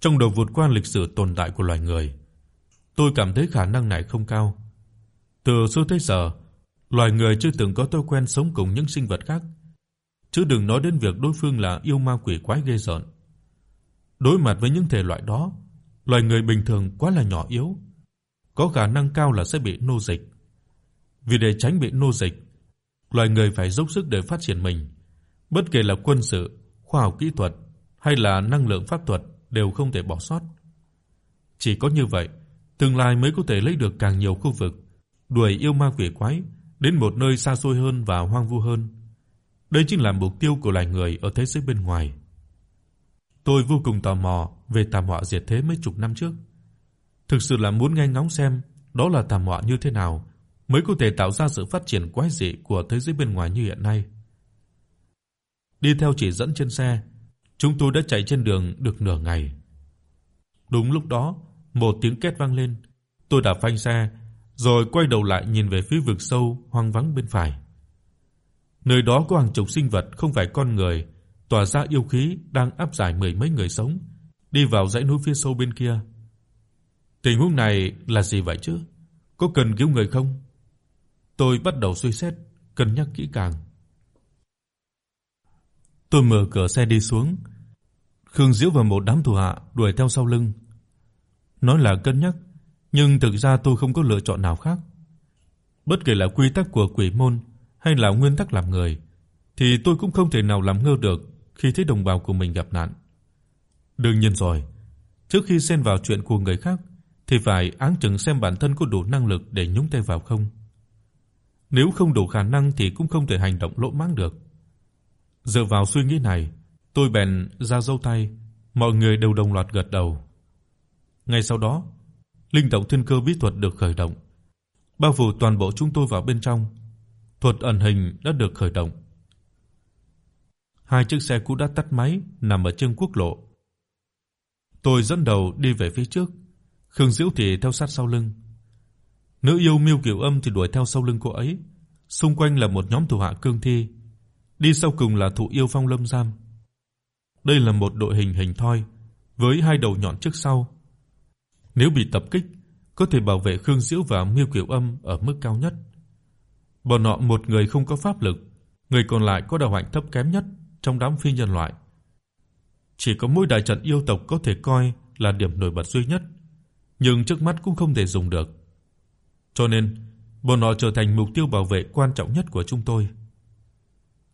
Trong đầu vượt qua lịch sử tồn tại của loài người, tôi cảm thấy khả năng này không cao. Từ xưa tới giờ, loài người chưa từng có thói quen sống cùng những sinh vật khác, chứ đừng nói đến việc đối phương là yêu ma quỷ quái ghê rợn. Đối mặt với những thể loại đó, loài người bình thường quá là nhỏ yếu, có khả năng cao là sẽ bị nô dịch. Vì để tránh bị nô dịch, loài người phải dốc sức để phát triển mình, bất kể là quân sự, khoa học kỹ thuật hay là năng lượng pháp thuật đều không thể bỏ sót. Chỉ có như vậy, tương lai mới có thể lấy được càng nhiều khu vực, đuổi yêu ma quỷ quái đến một nơi xa xôi hơn và hoang vu hơn. Đây chính là mục tiêu của loài người ở thế giới bên ngoài. Tôi vô cùng tò mò về thảm họa diệt thế mấy chục năm trước. Thực sự là muốn nghe ngóng xem đó là thảm họa như thế nào mới có thể tạo ra sự phát triển quái dị của thế giới bên ngoài như hiện nay. Đi theo chỉ dẫn trên xe, chúng tôi đã chạy trên đường được nửa ngày. Đúng lúc đó, một tiếng két vang lên, tôi đạp phanh xe rồi quay đầu lại nhìn về phía vực sâu hoang vắng bên phải. Nơi đó có hàng chục sinh vật không phải con người, tỏa ra yêu khí đang áp giải mười mấy người sống đi vào dãy núi phía sâu bên kia. Tình huống này là gì vậy chứ? Có cần cứu người không? Tôi bắt đầu suy xét, cân nhắc kỹ càng. Tôi mở cửa xe đi xuống. Khương Diễu và một đám thủ hạ đuổi theo sau lưng. Nói là cân nhắc, nhưng thực ra tôi không có lựa chọn nào khác. Bất kể là quy tắc của quỷ môn hay là nguyên tắc làm người, thì tôi cũng không thể nào làm ngơ được khi thấy đồng bào của mình gặp nạn. Đương nhiên rồi, trước khi xen vào chuyện của người khác thì phải áng chừng xem bản thân có đủ năng lực để nhúng tay vào không. Nếu không đủ khả năng thì cũng không thể hành động lỗ mãng được. Dựa vào suy nghĩ này, tôi bèn ra dấu tay, mọi người đều đồng loạt gật đầu. Ngay sau đó, linh động thiên cơ bí thuật được khởi động, bao phủ toàn bộ chúng tôi vào bên trong. Thuật ẩn hình đã được khởi động. Hai chiếc xe cũ đã tắt máy nằm ở trên quốc lộ. Tôi dẫn đầu đi về phía trước, Khương Diễu thì theo sát sau lưng. Nữ yêu Miêu Kiều Âm thì đuổi theo sau lưng cô ấy, xung quanh là một nhóm thủ hạ cương thi, đi sau cùng là thủ yêu Phong Lâm Giam. Đây là một đội hình hình thoi với hai đầu nhọn trước sau. Nếu bị tập kích, có thể bảo vệ Khương Diễu và Miêu Kiều Âm ở mức cao nhất. Bọn họ một người không có pháp lực, người còn lại có đạo hạnh thấp kém nhất trong đám phi nhân loại. Chỉ có mỗi đại trận yêu tộc có thể coi là điểm nổi bật duy nhất, nhưng trước mắt cũng không thể dùng được. Cho nên, bọn họ trở thành mục tiêu bảo vệ quan trọng nhất của chúng tôi.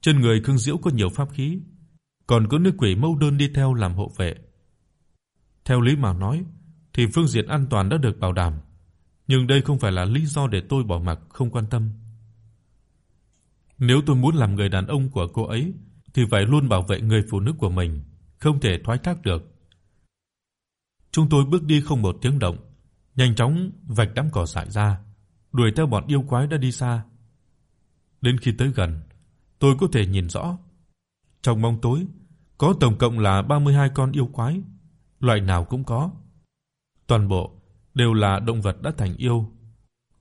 Trên người Khương Diễu có nhiều pháp khí, còn có nữ quỷ mâu đơn đi theo làm hộ vệ. Theo lý mà nói thì phương diện an toàn đã được bảo đảm, nhưng đây không phải là lý do để tôi bỏ mặc không quan tâm. Nếu tôi muốn làm người đàn ông của cô ấy thì phải luôn bảo vệ người phụ nữ của mình, không thể thoái thác được. Chúng tôi bước đi không một tiếng động, nhanh chóng vạch đám cỏ dại ra, đuổi theo bọn yêu quái đã đi xa. Đến khi tới gần, tôi có thể nhìn rõ. Trong bóng tối có tổng cộng là 32 con yêu quái, loại nào cũng có. Toàn bộ đều là động vật đã thành yêu.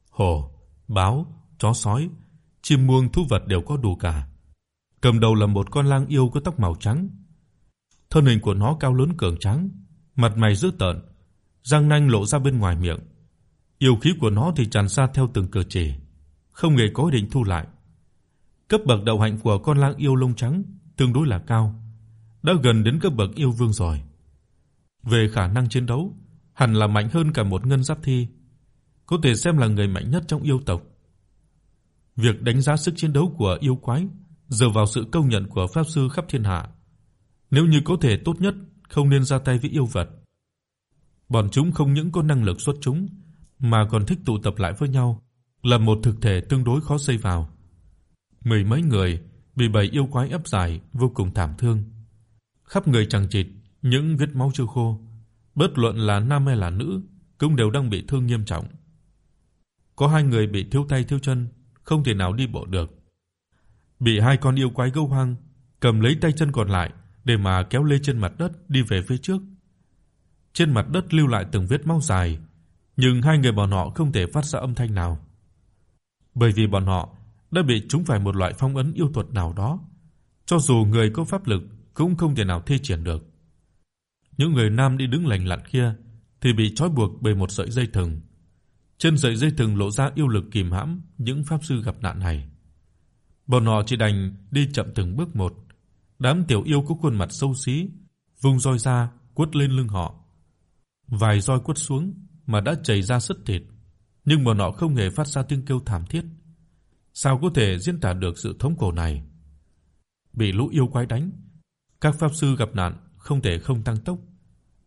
Hổ, báo, chó sói, chim muông thú vật đều có đủ cả. Cầm đầu là một con lang yêu có tóc màu trắng. Thân hình của nó cao lớn cường tráng, mặt mày dữ tợn, răng nanh lộ ra bên ngoài miệng. Yêu khí của nó thì tràn ra theo từng cử chỉ, không hề có ý định thu lại. Cấp bậc đạo hạnh của con lang yêu lông trắng tương đối là cao, đã gần đến cấp bậc yêu vương rồi. Về khả năng chiến đấu, hẳn là mạnh hơn cả một ngân giáp thi, có thể xem là người mạnh nhất trong yêu tộc. Việc đánh giá sức chiến đấu của yêu quái dựa vào sự công nhận của pháp sư khắp thiên hạ. Nếu như có thể tốt nhất không nên ra tay với yêu vật. Bọn chúng không những có năng lực xuất chúng mà còn thích tụ tập lại với nhau, là một thực thể tương đối khó xây vào. Mười mấy người bị bầy yêu quái ép giải vô cùng thảm thương. Khắp người chằng chịt những vết máu chưa khô, bất luận là nam hay là nữ cũng đều đang bị thương nghiêm trọng. Có hai người bị thiếu tay thiếu chân, không thể nào đi bộ được. Bị hai con yêu quái gâu hoang cầm lấy tay chân còn lại để mà kéo lê trên mặt đất đi về phía trước. Trên mặt đất lưu lại từng vết máu dài, nhưng hai người bọn họ không thể phát ra âm thanh nào. Bởi vì bọn họ đã bị trúng phải một loại phong ấn yêu thuật nào đó, cho dù người có pháp lực cũng không thể nào thi triển được. Những người nam đi đứng lành lặn kia thì bị trói buộc bởi một sợi dây thừng. Trên sợi dây thừng lộ ra yêu lực kìm hãm những pháp sư gặp nạn này. Bọn họ chỉ đành đi chậm từng bước một. Đám tiểu yêu có khuôn mặt xấu xí, vung roi ra quất lên lưng họ. Vài roi quất xuống mà đã chảy ra sứt thịt, nhưng bọn họ không hề phát ra tiếng kêu thảm thiết. Sao có thể diễn tả được sự thống khổ này? Bị lũ yêu quái đánh, các pháp sư gặp nạn không thể không tăng tốc.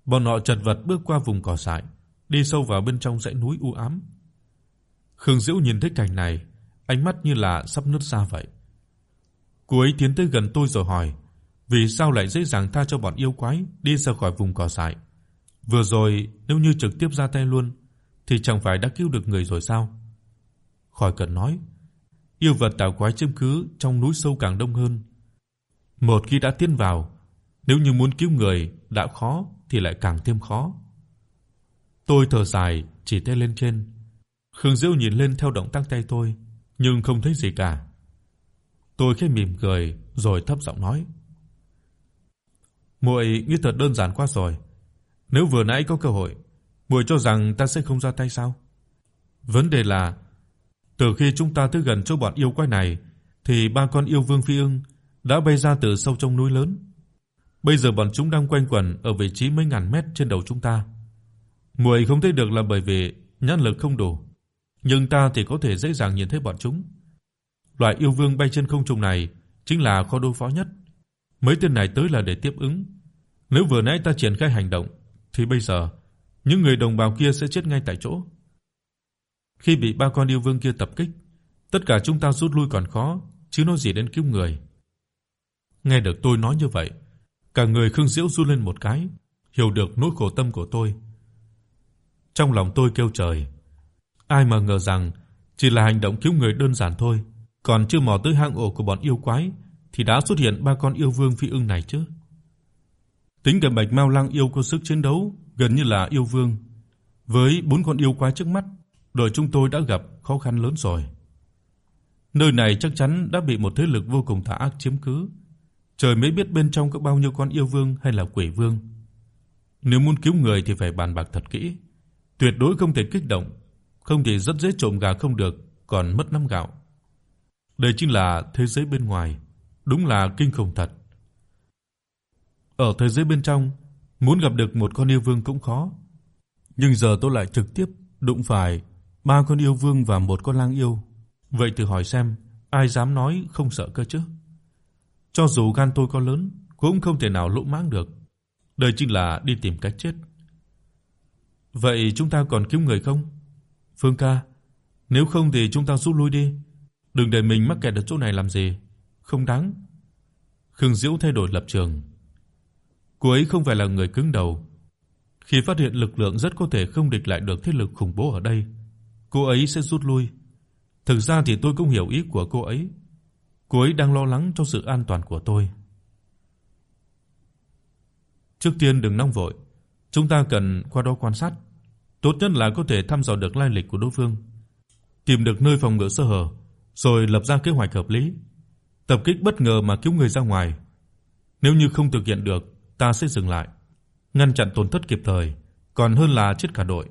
Bọn họ chật vật bước qua vùng cỏ dại, đi sâu vào bên trong dãy núi u ám. Khương Diễu nhìn thấy cảnh này, ánh mắt như là sắp nứt ra vậy. Cô ấy tiến tới gần tôi rồi hỏi, vì sao lại dễ dàng tha cho bọn yêu quái đi ra khỏi vùng cỏ dại? Vừa rồi nếu như trực tiếp ra tay luôn thì chẳng phải đã cứu được người rồi sao? Khỏi cần nói, yêu vật tạo quái chiếm cứ trong núi sâu càng đông hơn. Một khi đã tiến vào, nếu như muốn cứu người đã khó thì lại càng thêm khó. Tôi thở dài, chỉ tay lên trên. Khương Diêu nhìn lên theo động tác tay tôi, nhưng không thấy gì cả. Tôi khẽ mỉm cười rồi thấp giọng nói: "Muội nghĩ thật đơn giản quá rồi. Nếu vừa nãy có cơ hội, muội cho rằng ta sẽ không ra tay sao? Vấn đề là từ khi chúng ta tới gần chỗ bọn yêu quái này thì ba con yêu vương phi ưng đã bay ra từ sâu trong núi lớn. Bây giờ bọn chúng đang quanh quẩn ở vị trí mấy ngàn mét trên đầu chúng ta. Muội không thấy được là bởi vì nhãn lực không đủ, nhưng ta thì có thể dễ dàng nhìn thấy bọn chúng. Loại yêu vương bay trên không trung này chính là khó đối phó nhất. Mấy tên này tới là để tiếp ứng. Nếu vừa nãy ta triển khai hành động thì bây giờ những người đồng bào kia sẽ chết ngay tại chỗ. Khi bị ba con yêu vương kia tập kích, tất cả chúng ta rút lui còn khó, chứ nói gì đến cứu người. Nghe được tôi nói như vậy, cả người Khương Diễu run lên một cái, hiểu được nỗi khổ tâm của tôi. Trong lòng tôi kêu trời, ai mà ngờ rằng chỉ là hành động cứu người đơn giản thôi, còn chưa mò tới hang ổ của bọn yêu quái thì đã xuất hiện ba con yêu vương phi ưng này chứ. Tính cả Bạch Mao Lang yêu có sức chiến đấu gần như là yêu vương, với bốn con yêu quái trước mắt, đội chúng tôi đã gặp khó khăn lớn rồi. Nơi này chắc chắn đã bị một thế lực vô cùng tà ác chiếm cứ. Trời mới biết bên trong có bao nhiêu con yêu vương hay là quỷ vương. Nếu muốn cứu người thì phải bàn bạc thật kỹ, tuyệt đối không thể kích động, không thì rất dễ trộm gà không được, còn mất năm gạo. Đây chính là thế giới bên ngoài, đúng là kinh khủng thật. Ở thế giới bên trong, muốn gặp được một con yêu vương cũng khó. Nhưng giờ tôi lại trực tiếp đụng phải ba con yêu vương và một con lang yêu. Vậy thử hỏi xem, ai dám nói không sợ cơ chứ? Cho dù gan tôi có lớn, cũng không thể nào lỗ mãng được. Đây chính là đi tìm cách chết. Vậy chúng ta còn cứu người không? Phương ca, nếu không thì chúng ta rút lui đi, đừng để mình mắc kẹt ở chỗ này làm gì, không đáng. Khương Diễu thay đổi lập trường. Cô ấy không phải là người cứng đầu. Khi phát hiện lực lượng rất có thể không địch lại được thế lực khủng bố ở đây, cô ấy sẽ rút lui. Thực ra thì tôi cũng hiểu ý của cô ấy. Cô ấy đang lo lắng cho sự an toàn của tôi. Trước tiên đừng nóng vội, chúng ta cần qua đó quan sát, tốt nhất là có thể thăm dò được lai lịch của đối phương, tìm được nơi phòng ngự sơ hở, rồi lập ra kế hoạch hợp lý, tập kích bất ngờ mà cứu người ra ngoài. Nếu như không thực hiện được, ta sẽ dừng lại, ngăn chặn tổn thất kịp thời, còn hơn là chết cả đội.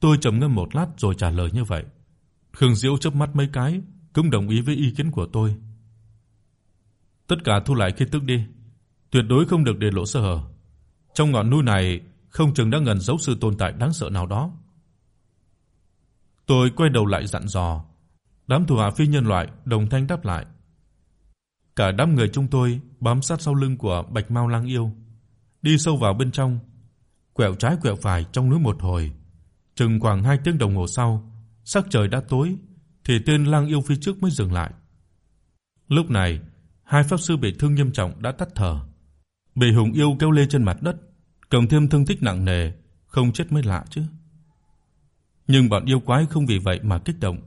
Tôi trầm ngâm một lát rồi trả lời như vậy. Khương Diễu chớp mắt mấy cái, cũng đồng ý với ý kiến của tôi. Tất cả thu lại khí tức đi, tuyệt đối không được để lộ sơ hở. Trong ngọn núi này không chừng đã ngần giấu sự tồn tại đáng sợ nào đó. Tôi quay đầu lại dặn dò, đám thủ hạ phi nhân loại đồng thanh đáp lại. Cả đám người chúng tôi bám sát sau lưng của Bạch Mao Lang yêu, đi sâu vào bên trong, quẹo trái quẹo phải trong núi một hồi. Chừng khoảng 2 tiếng đồng hồ sau, sắc trời đã tối thì tên Lang yêu phía trước mới dừng lại. Lúc này, hai pháp sư bị thương nghiêm trọng đã tắt thở. Bị Hùng yêu kêu lê trên mặt đất, cộng thêm thương tích nặng nề, không chết mới lạ chứ. Nhưng bọn yêu quái không vì vậy mà kích động.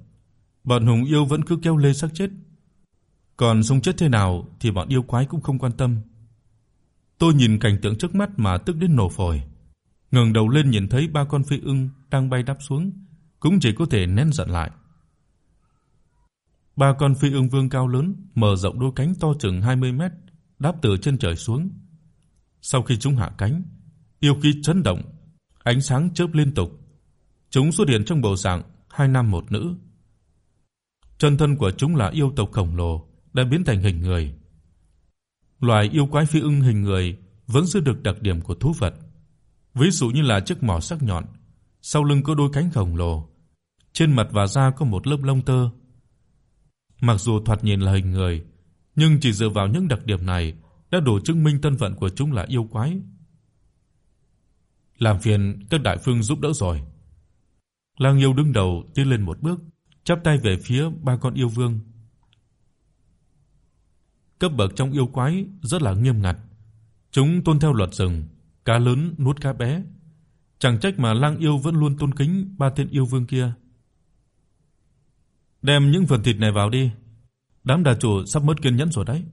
Bọn Hùng yêu vẫn cứ kêu lê xác chết. Còn sống chết thế nào thì bọn yêu quái cũng không quan tâm. Tôi nhìn cảnh tượng trước mắt mà tức đến nổ phổi. Ngẩng đầu lên nhìn thấy ba con phi ưng đang bay đáp xuống, cũng chỉ có thể nén giận lại. Ba con phi ưng vương cao lớn, mở rộng đôi cánh to chừng 20 mét, đáp từ trên trời xuống. Sau khi chúng hạ cánh, yêu khí chấn động, ánh sáng chớp liên tục. Chúng xuất hiện trong bộ dạng hai nam một nữ. Chân thân của chúng là yêu tộc khổng lồ, đã biến thành hình người. Loài yêu quái phi ưng hình người vẫn giữ được đặc điểm của thú vật. Ví dụ như là chiếc mỏ sắc nhọn, sau lưng có đôi cánh khổng lồ, trên mặt và da có một lớp lông tơ Mặc dù thoạt nhìn là hình người, nhưng chỉ dựa vào những đặc điểm này đã đủ chứng minh thân phận của chúng là yêu quái. Làm phiền các đại phương giúp đỡ rồi. Lang yêu đứng đầu tiến lên một bước, chắp tay về phía ba con yêu vương. Cấp bậc trong yêu quái rất là nghiêm ngặt. Chúng tuân theo luật rừng, cá lớn nuốt cá bé. Chẳng trách mà Lang yêu vẫn luôn tôn kính ba tên yêu vương kia. Đem những phần thịt này vào đi. Đám đà chủ sắp mất kiên nhẫn rồi đấy.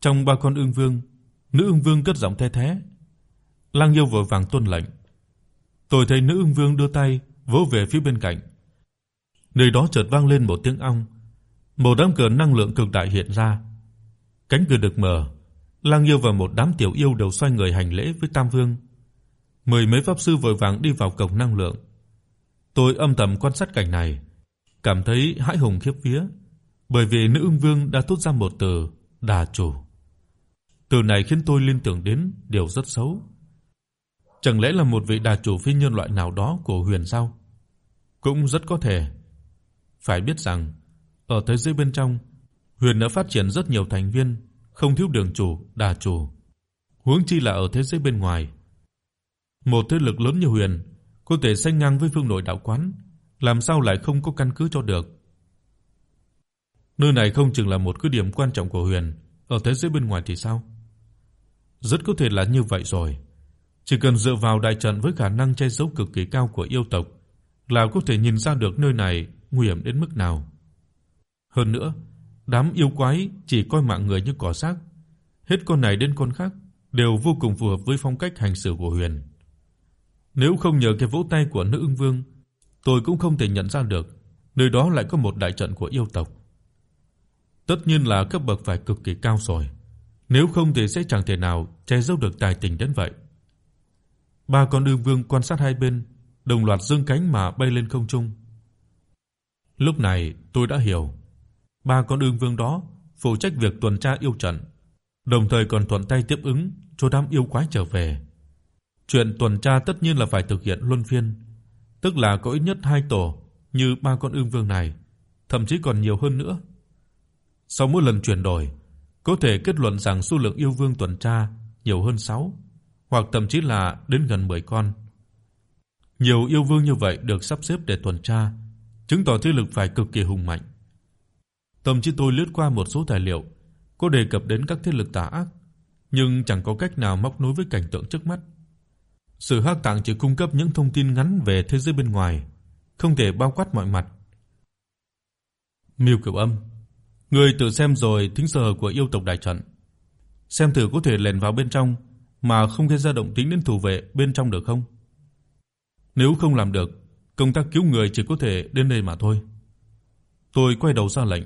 Trong ba con ưng vương, nữ ưng vương cất giọng the thé. lang Yêu vội vàng tuân lệnh. Tôi thấy nữ ưng vương đưa tay vỗ về phía bên cạnh. Nơi đó chợt vang lên một tiếng ong, một đám cờ năng lượng cực đại hiện ra. Cánh cửa được mở, Lăng Yêu và một đám tiểu yêu đều xoay người hành lễ với Tam Vương. Mười mấy pháp sư vội vàng đi vào cổng năng lượng. Tôi âm thầm quan sát cảnh này, cảm thấy hãi hùng khiếp vía, bởi vì nữ ưng vương đã thốt ra một từ đà chủ. Từ này khiến tôi liên tưởng đến điều rất xấu. Chẳng lẽ là một vị đà chủ phi nhân loại nào đó của Huyền sao? Cũng rất có thể. Phải biết rằng, ở thế giới bên trong, Huyền đã phát triển rất nhiều thành viên, không thiếu đường chủ, đà chủ. Huống chi là ở thế giới bên ngoài. Một thế lực lớn như Huyền có thể sánh ngang với Phương Nội đạo quán, làm sao lại không có căn cứ cho được. Nơi này không chừng là một cứ điểm quan trọng của Huyền, ở thế giới bên ngoài thì sao? Rất có thể là như vậy rồi. Chỉ cần dựa vào đại trận với khả năng che giấu cực kỳ cao của yêu tộc, là có thể nhìn ra được nơi này nguy hiểm đến mức nào. Hơn nữa, đám yêu quái chỉ coi mạng người như cỏ xác, hết con này đến con khác đều vô cùng phù hợp với phong cách hành xử của Huyền. Nếu không nhờ cái vỗ tay của nữ ưng vương, tôi cũng không thể nhận ra được nơi đó lại có một đại trận của yêu tộc. Tất nhiên là cấp bậc phải cực kỳ cao rồi, nếu không thì sẽ chẳng thể nào che giấu được tài tình đến vậy. Ba con ưng vương quan sát hai bên, đồng loạt dương cánh mà bay lên không trung. Lúc này, tôi đã hiểu, ba con ương vương đó phụ trách việc tuần tra yêu trận, đồng thời còn thuận tay tiếp ứng cho đám yêu quái trở về. Chuyện tuần tra tất nhiên là phải thực hiện luân phiên, tức là có ít nhất 2 tổ như ba con ương vương này, thậm chí còn nhiều hơn nữa. Sau mỗi lần chuyển đổi, có thể kết luận rằng số lượng yêu vương tuần tra nhiều hơn 6 hoặc thậm chí là đến gần 10 con. Nhiều yêu vương như vậy được sắp xếp để tuần tra, chứng tỏ thế lực phải cực kỳ hùng mạnh. Tâm trí tôi lướt qua một số tài liệu có đề cập đến các thế lực tà ác, nhưng chẳng có cách nào móc nối với cảnh tượng trước mắt. Sự hắc tạng chỉ cung cấp những thông tin ngắn về thế giới bên ngoài, không thể bao quát mọi mặt. Miêu Cửu Âm, ngươi tự xem rồi thính sở của yêu tộc đại trận, xem thử có thể lèn vào bên trong mà không gây ra động tĩnh đến thủ vệ bên trong được không? Nếu không làm được, công tác cứu người chỉ có thể đến đây mà thôi. Tôi quay đầu ra lệnh.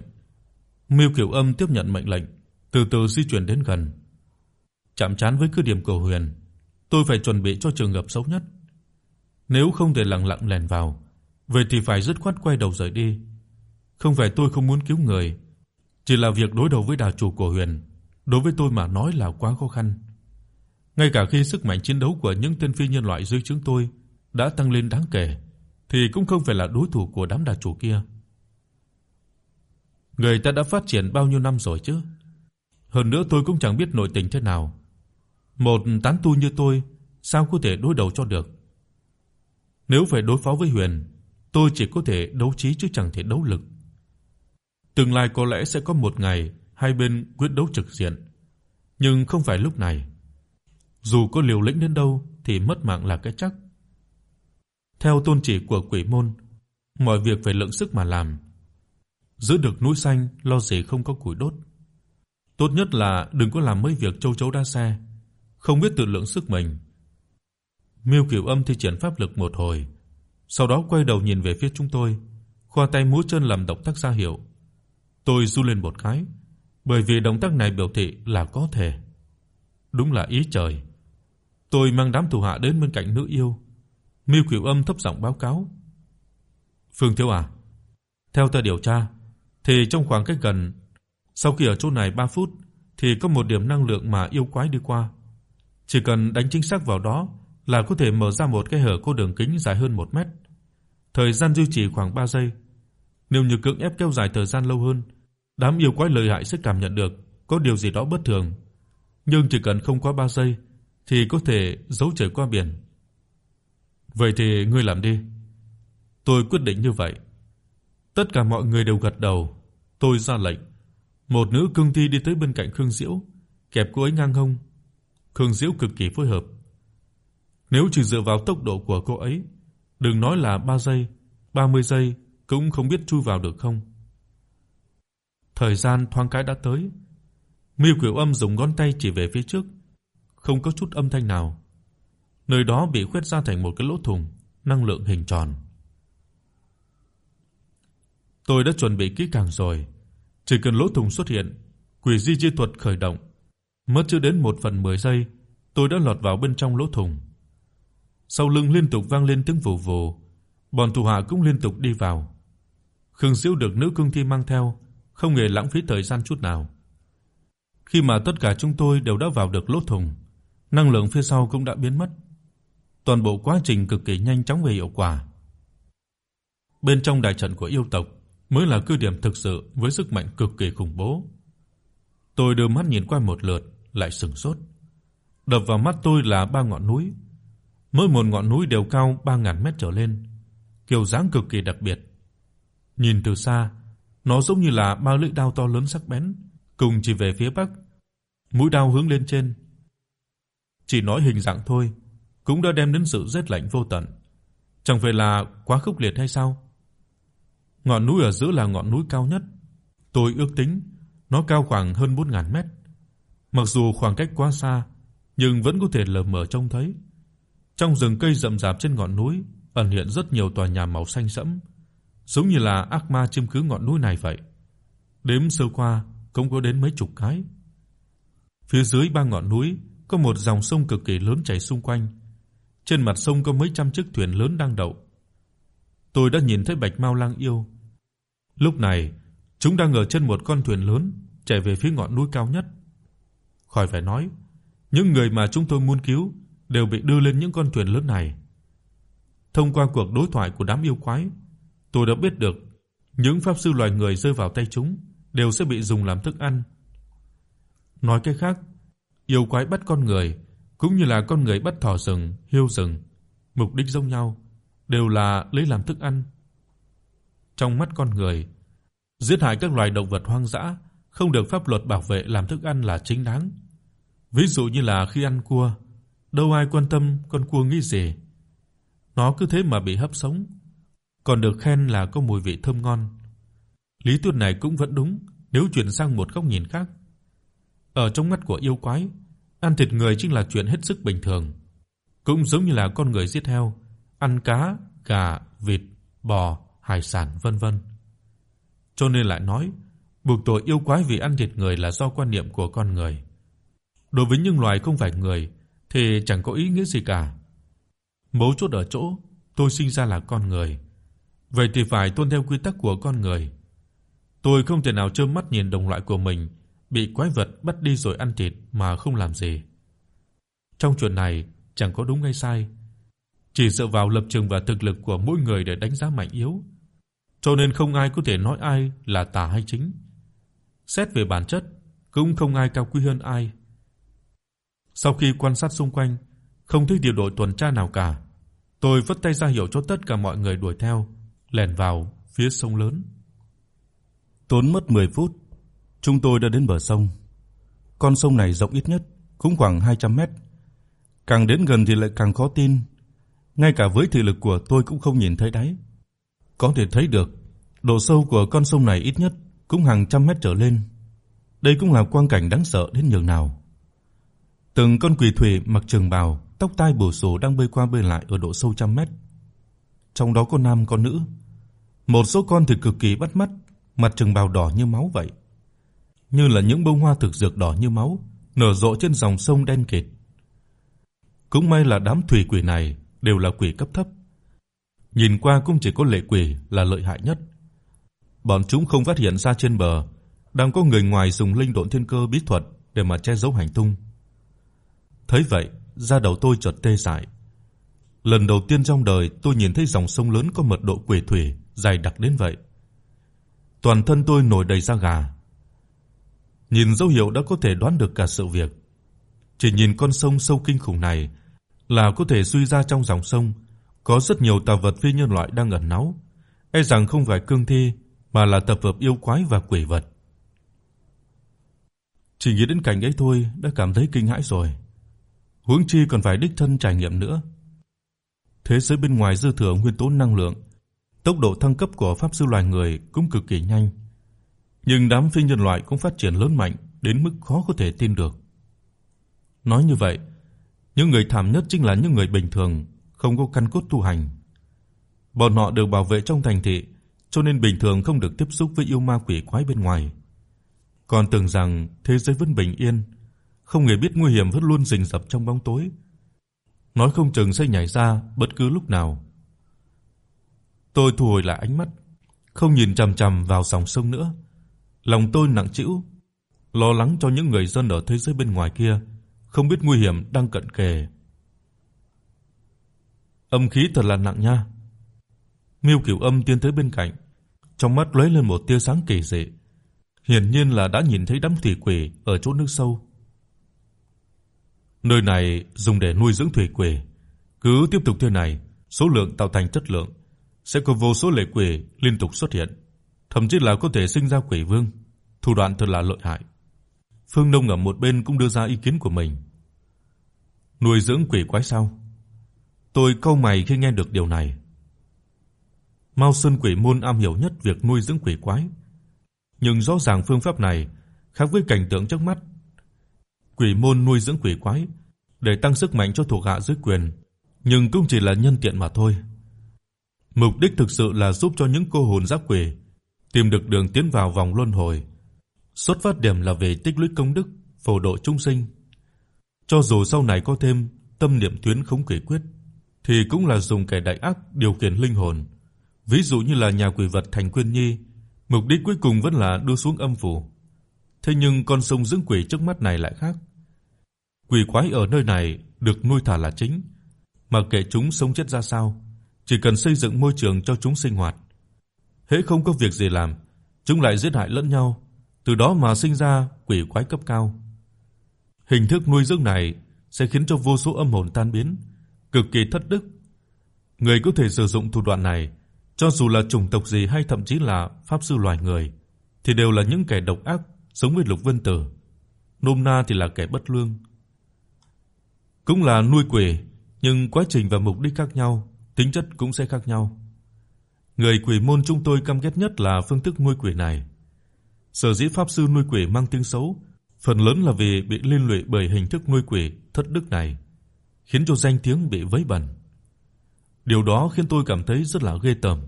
Mưu Kiều Âm tiếp nhận mệnh lệnh, từ từ di chuyển đến gần. Chạm trán với cứ điểm của Huyền, tôi phải chuẩn bị cho trường hợp xấu nhất. Nếu không thể lặng lặng lèn vào, vậy thì phải dứt khoát quay đầu rời đi. Không phải tôi không muốn cứu người, chỉ là việc đối đầu với đà chủ của Huyền, đối với tôi mà nói là quá khó khăn. Ngay cả khi sức mạnh chiến đấu của những tên phi nhân loại dưới trướng tôi đã tăng lên đáng kể, thì cũng không phải là đối thủ của đám đà chủ kia. Người ta đã phát triển bao nhiêu năm rồi chứ? Hơn nữa tôi cũng chẳng biết nội tình thế nào. Một tán tu như tôi sao có thể đối đầu cho được? Nếu phải đối phó với Huyền, tôi chỉ có thể đấu trí chứ chẳng thể đấu lực. Tương lai có lẽ sẽ có một ngày hai bên quyết đấu trực diện, nhưng không phải lúc này. Dù có liều lĩnh đến đâu thì mất mạng là cái chắc. Theo tôn chỉ của Quỷ môn, mọi việc phải lượng sức mà làm. Giữ được núi xanh, lo gì không có củi đốt. Tốt nhất là đừng có làm mấy việc châu chấu đa xe, không biết tự lượng sức mình. Miêu Kiều Âm thi triển pháp lực một hồi, sau đó quay đầu nhìn về phía chúng tôi, khoa tay múa chân làm động tác ra hiệu. Tôi du lên một cái, bởi vì động tác này biểu thị là có thể. Đúng là ý trời. Tôi mang đám thủ hạ đến bên cạnh nữ yêu. Miêu Kiều Âm thấp giọng báo cáo. "Phương Thiếu à, theo ta điều tra thì trong khoảng cách gần sau khi ở chỗ này 3 phút thì có một điểm năng lượng mà yêu quái đi qua. Chỉ cần đánh chính xác vào đó là có thể mở ra một cái hở có đường kính dài hơn 1 mét. Thời gian duy trì khoảng 3 giây. Nếu như cưỡng ép kéo dài thời gian lâu hơn, đám yêu quái lợi hại sẽ cảm nhận được có điều gì đó bất thường. Nhưng chỉ cần không quá 3 giây thì có thể giấu trời qua biển. Vậy thì ngươi làm đi. Tôi quyết định như vậy. Tất cả mọi người đều gật đầu. Tôi ra lệnh. Một nữ cương thi đi tới bên cạnh Khương Diễu, kẹp cô ấy ngang hông. Khương Diễu cực kỳ phối hợp. Nếu chỉ dựa vào tốc độ của cô ấy, đừng nói là 3 giây, 30 giây cũng không biết chui vào được không. Thời gian thoáng cái đã tới. Miêu Kiều Âm dùng ngón tay chỉ về phía trước, không có chút âm thanh nào. Nơi đó bị khuyết ra thành một cái lỗ thủng, năng lượng hình tròn. Tôi đã chuẩn bị kỹ càng rồi, chỉ cần lỗ thủng xuất hiện, quỷ di chi thuật khởi động, mất chưa đến 1 phần 10 giây, tôi đã lọt vào bên trong lỗ thủng. Sau lưng liên tục vang lên tiếng vù vù, bọn thủ hạ cũng liên tục đi vào. Khương Diễu được nữ cương thi mang theo, không hề lãng phí thời gian chút nào. Khi mà tất cả chúng tôi đều đã vào được lỗ thủng, năng lượng phía sau cũng đã biến mất. Toàn bộ quá trình cực kỳ nhanh chóng và hiệu quả. Bên trong đại trận của yêu tộc mới là cứ điểm thực sự với sức mạnh cực kỳ khủng bố. Tôi đưa mắt nhìn qua một lượt, lại sững sốt. Đập vào mắt tôi là ba ngọn núi. Mỗi một ngọn núi đều cao 3000 mét trở lên, kiểu dáng cực kỳ đặc biệt. Nhìn từ xa, nó giống như là ba lưỡi dao to lớn sắc bén, cùng chỉ về phía bắc. Mũi dao hướng lên trên. Chỉ nói hình dạng thôi, cũng đã đem đến sự rét lạnh vô tận. Chẳng phải là quá khốc liệt hay sao? Ngọn núi ở giữa là ngọn núi cao nhất. Tôi ước tính nó cao khoảng hơn 4000 mét. Mặc dù khoảng cách quá xa, nhưng vẫn có thể lờ mờ trông thấy. Trong rừng cây rậm rạp trên ngọn núi ẩn hiện rất nhiều tòa nhà màu xanh sẫm, giống như là ác ma chiếm cứ ngọn núi này vậy. Đếm sơ qua cũng có đến mấy chục cái. Phía dưới ba ngọn núi có một dòng sông cực kỳ lớn chảy xung quanh. Trên mặt sông có mấy trăm chiếc thuyền lớn đang đậu. Tôi đã nhìn thấy Bạch Mao Lang yêu. Lúc này, chúng đang ở trên một con thuyền lớn chạy về phía ngọn núi cao nhất. Khỏi phải nói, những người mà chúng tôi muốn cứu đều bị đưa lên những con thuyền lớn này. Thông qua cuộc đối thoại của đám yêu quái, tôi đã biết được những pháp sư loài người rơi vào tay chúng đều sẽ bị dùng làm thức ăn. Nói cách khác, yêu quái bắt con người cũng như là con người bắt thỏ rừng, hươu rừng, mục đích giống nhau, đều là lấy làm thức ăn. Trong mắt con người, giết hại các loài động vật hoang dã không được pháp luật bảo vệ làm thức ăn là chính đáng. Ví dụ như là khi ăn cua, đâu ai quan tâm con cua nghĩ gì. Nó cứ thế mà bị hấp sống, còn được khen là có mùi vị thơm ngon. Lý thuyết này cũng vẫn đúng nếu chuyển sang một góc nhìn khác. Ở trong mắt của yêu quái, ăn thịt người chính là chuyện hết sức bình thường, cũng giống như là con người giết heo, ăn cá, gà, vịt, bò, hải sản vân vân. Cho nên lại nói, buộc tội yêu quái vì ăn thịt người là do quan niệm của con người. Đối với những loài không phải người thì chẳng có ý nghĩa gì cả. Mấu chốt ở chỗ tôi sinh ra là con người, vậy thì phải tuân theo quy tắc của con người. Tôi không thể nào trơ mắt nhìn đồng loại của mình bị quái vật bắt đi rồi ăn thịt mà không làm gì. Trong chuyện này chẳng có đúng hay sai, chỉ dựa vào lập trường và thực lực của mỗi người để đánh giá mạnh yếu, cho nên không ai có thể nói ai là tà hay chính. Xét về bản chất, cũng không ai cao quý hơn ai. Sau khi quan sát xung quanh, không thấy tiểu đội tuần tra nào cả, tôi vất tay ra hiệu cho tất cả mọi người đuổi theo, lẻn vào phía sông lớn. Tốn mất 10 phút, chúng tôi đã đến bờ sông. Con sông này rộng ít nhất cũng khoảng 200 mét. Càng đến gần thì lại càng khó tin, ngay cả với thị lực của tôi cũng không nhìn thấy đáy. Có thể thấy được, độ sâu của con sông này ít nhất cũng hàng trăm mét trở lên. Đây cũng là quang cảnh đáng sợ đến nhường nào. Từng con quỷ thủy mặc trường bào, tóc tai bù xù đang bơi qua bơi lại ở độ sâu trăm mét. Trong đó có nam có nữ. Một số con thì cực kỳ bắt mắt, mặt trường bào đỏ như máu vậy. Như là những bông hoa thực dược đỏ như máu nở rộ trên dòng sông đen kịt. Cũng may là đám thủy quỷ này đều là quỷ cấp thấp. Nhìn qua cũng chỉ có lệ quỷ là lợi hại nhất. Bọn chúng không phát hiện ra trên bờ đang có người ngoài dùng linh độn thiên cơ bí thuật để mà che giấu hành tung. Thấy vậy, da đầu tôi chợt tê dại. Lần đầu tiên trong đời tôi nhìn thấy dòng sông lớn có mật độ quỷ thủy dày đặc đến vậy. Toàn thân tôi nổi đầy da gà. Nhìn dấu hiệu đã có thể đoán được cả sự việc. Chỉ nhìn con sông sâu kinh khủng này là có thể suy ra trong dòng sông có rất nhiều tà vật phi nhân loại đang ẩn náu, e rằng không phải cương thi mà là tập hợp yêu quái và quỷ vật. Chỉ nghĩ đến cảnh ấy thôi đã cảm thấy kinh hãi rồi. Huống chi còn phải đích thân trải nghiệm nữa. Thế giới bên ngoài dư thừa nguyên tố năng lượng, tốc độ thăng cấp của pháp sư loài người cũng cực kỳ nhanh. Nhưng đám phi nhân loại cũng phát triển lớn mạnh đến mức khó có thể tin được. Nói như vậy, những người thảm nhất chính là những người bình thường, không có căn cốt tu hành. Bọn họ được bảo vệ trong thành thị, cho nên bình thường không được tiếp xúc với yêu ma quỷ quái bên ngoài. Còn tưởng rằng thế giới vẫn bình yên, không hề biết nguy hiểm vẫn luôn rình rập trong bóng tối. Nói không chừng sẽ nhảy ra bất cứ lúc nào. Tôi thu hồi lại ánh mắt, không nhìn chằm chằm vào dòng sông nữa. Lòng tôi nặng trĩu, lo lắng cho những người dân ở thế giới bên ngoài kia không biết nguy hiểm đang cận kề. Âm khí thật là nặng nha. Miêu Cửu Âm tiến tới bên cạnh, trong mắt lóe lên một tia sáng kỳ dị. Hiển nhiên là đã nhìn thấy đám thủy quỷ ở chỗ nước sâu. Nơi này dùng để nuôi dưỡng thủy quỷ, cứ tiếp tục thế này, số lượng tạo thành chất lượng, sẽ có vô số lệ quỷ liên tục xuất hiện, thậm chí là có thể sinh ra quỷ vương, thủ đoạn thật là lợi hại. Phương Đông ở một bên cũng đưa ra ý kiến của mình. Nuôi dưỡng quỷ quái sao? Tôi cau mày khi nghe được điều này. Mao Sơn Quỷ môn am hiểu nhất việc nuôi dưỡng quỷ quái, nhưng rõ ràng phương pháp này khác với cảnh tượng trước mắt. Quỷ môn nuôi dưỡng quỷ quái để tăng sức mạnh cho thuộc hạ dưới quyền, nhưng cũng chỉ là nhân tiện mà thôi. Mục đích thực sự là giúp cho những cô hồn giáp quỷ tìm được đường tiến vào vòng luân hồi. Xuất phát điểm là về tích lũy công đức, phổ độ chúng sinh. Cho dù sau này có thêm tâm niệm tuyến khống quỷ quyết, thì cũng là dùng kẻ đại ác điều khiển linh hồn. Ví dụ như là nhà quỷ vật Thành Quyên Nhi, mục đích cuối cùng vẫn là đưa xuống âm phủ. Thế nhưng con sông dưỡng quỷ trước mắt này lại khác. Quỷ quái ở nơi này được nuôi thả là chính, mà kệ chúng sống chết ra sao, chỉ cần xây dựng môi trường cho chúng sinh hoạt. Hễ không có việc gì làm, chúng lại giết hại lẫn nhau, từ đó mà sinh ra quỷ quái cấp cao. Hình thức nuôi dưỡng này sẽ khiến cho vô số âm hồn tan biến, cực kỳ thất đức. Người có thể sử dụng thủ đoạn này, cho dù là chủng tộc gì hay thậm chí là pháp sư loài người, thì đều là những kẻ độc ác, giống như Lục Vân Tử. Nôm na thì là kẻ bất lương. Cũng là nuôi quỷ, nhưng quá trình và mục đích khác nhau, tính chất cũng sẽ khác nhau. Người quỷ môn chúng tôi căm ghét nhất là phương thức nuôi quỷ này. Sở dĩ pháp sư nuôi quỷ mang tiếng xấu, phần lớn là vì bị liên lụy bởi hình thức nuôi quỷ thất đức này, khiến cho danh tiếng bị vấy bẩn. Điều đó khiến tôi cảm thấy rất là ghê tởm.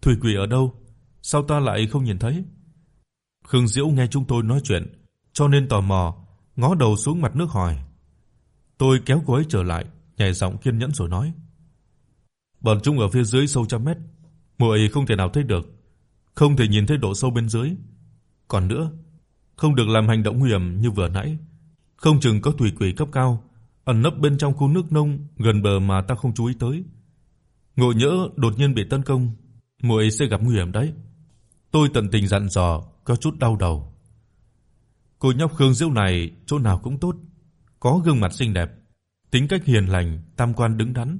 Thủy quỷ ở đâu? Sao ta lại không nhìn thấy? Khương Diễu nghe chúng tôi nói chuyện, cho nên tò mò, ngó đầu xuống mặt nước hỏi. Tôi kéo cô ấy trở lại, nhẹ giọng kiên nhẫn rồi nói: "Bọn chúng ở phía dưới sâu trăm mét, muội không thể nào thấy được, không thể nhìn thấy độ sâu bên dưới. Còn nữa, không được làm hành động nguy hiểm như vừa nãy, không chừng có thủy quỷ cấp cao ẩn nấp bên trong khu nước nông gần bờ mà ta không chú ý tới. Ngộ nhỡ đột nhiên bị tấn công, muội sẽ gặp nguy hiểm đấy." Tôi tận tình dặn dò, có chút đau đầu. Cô nhóc Khương diêu này chỗ nào cũng tốt, có gương mặt xinh đẹp, tính cách hiền lành, tam quan đứng đắn,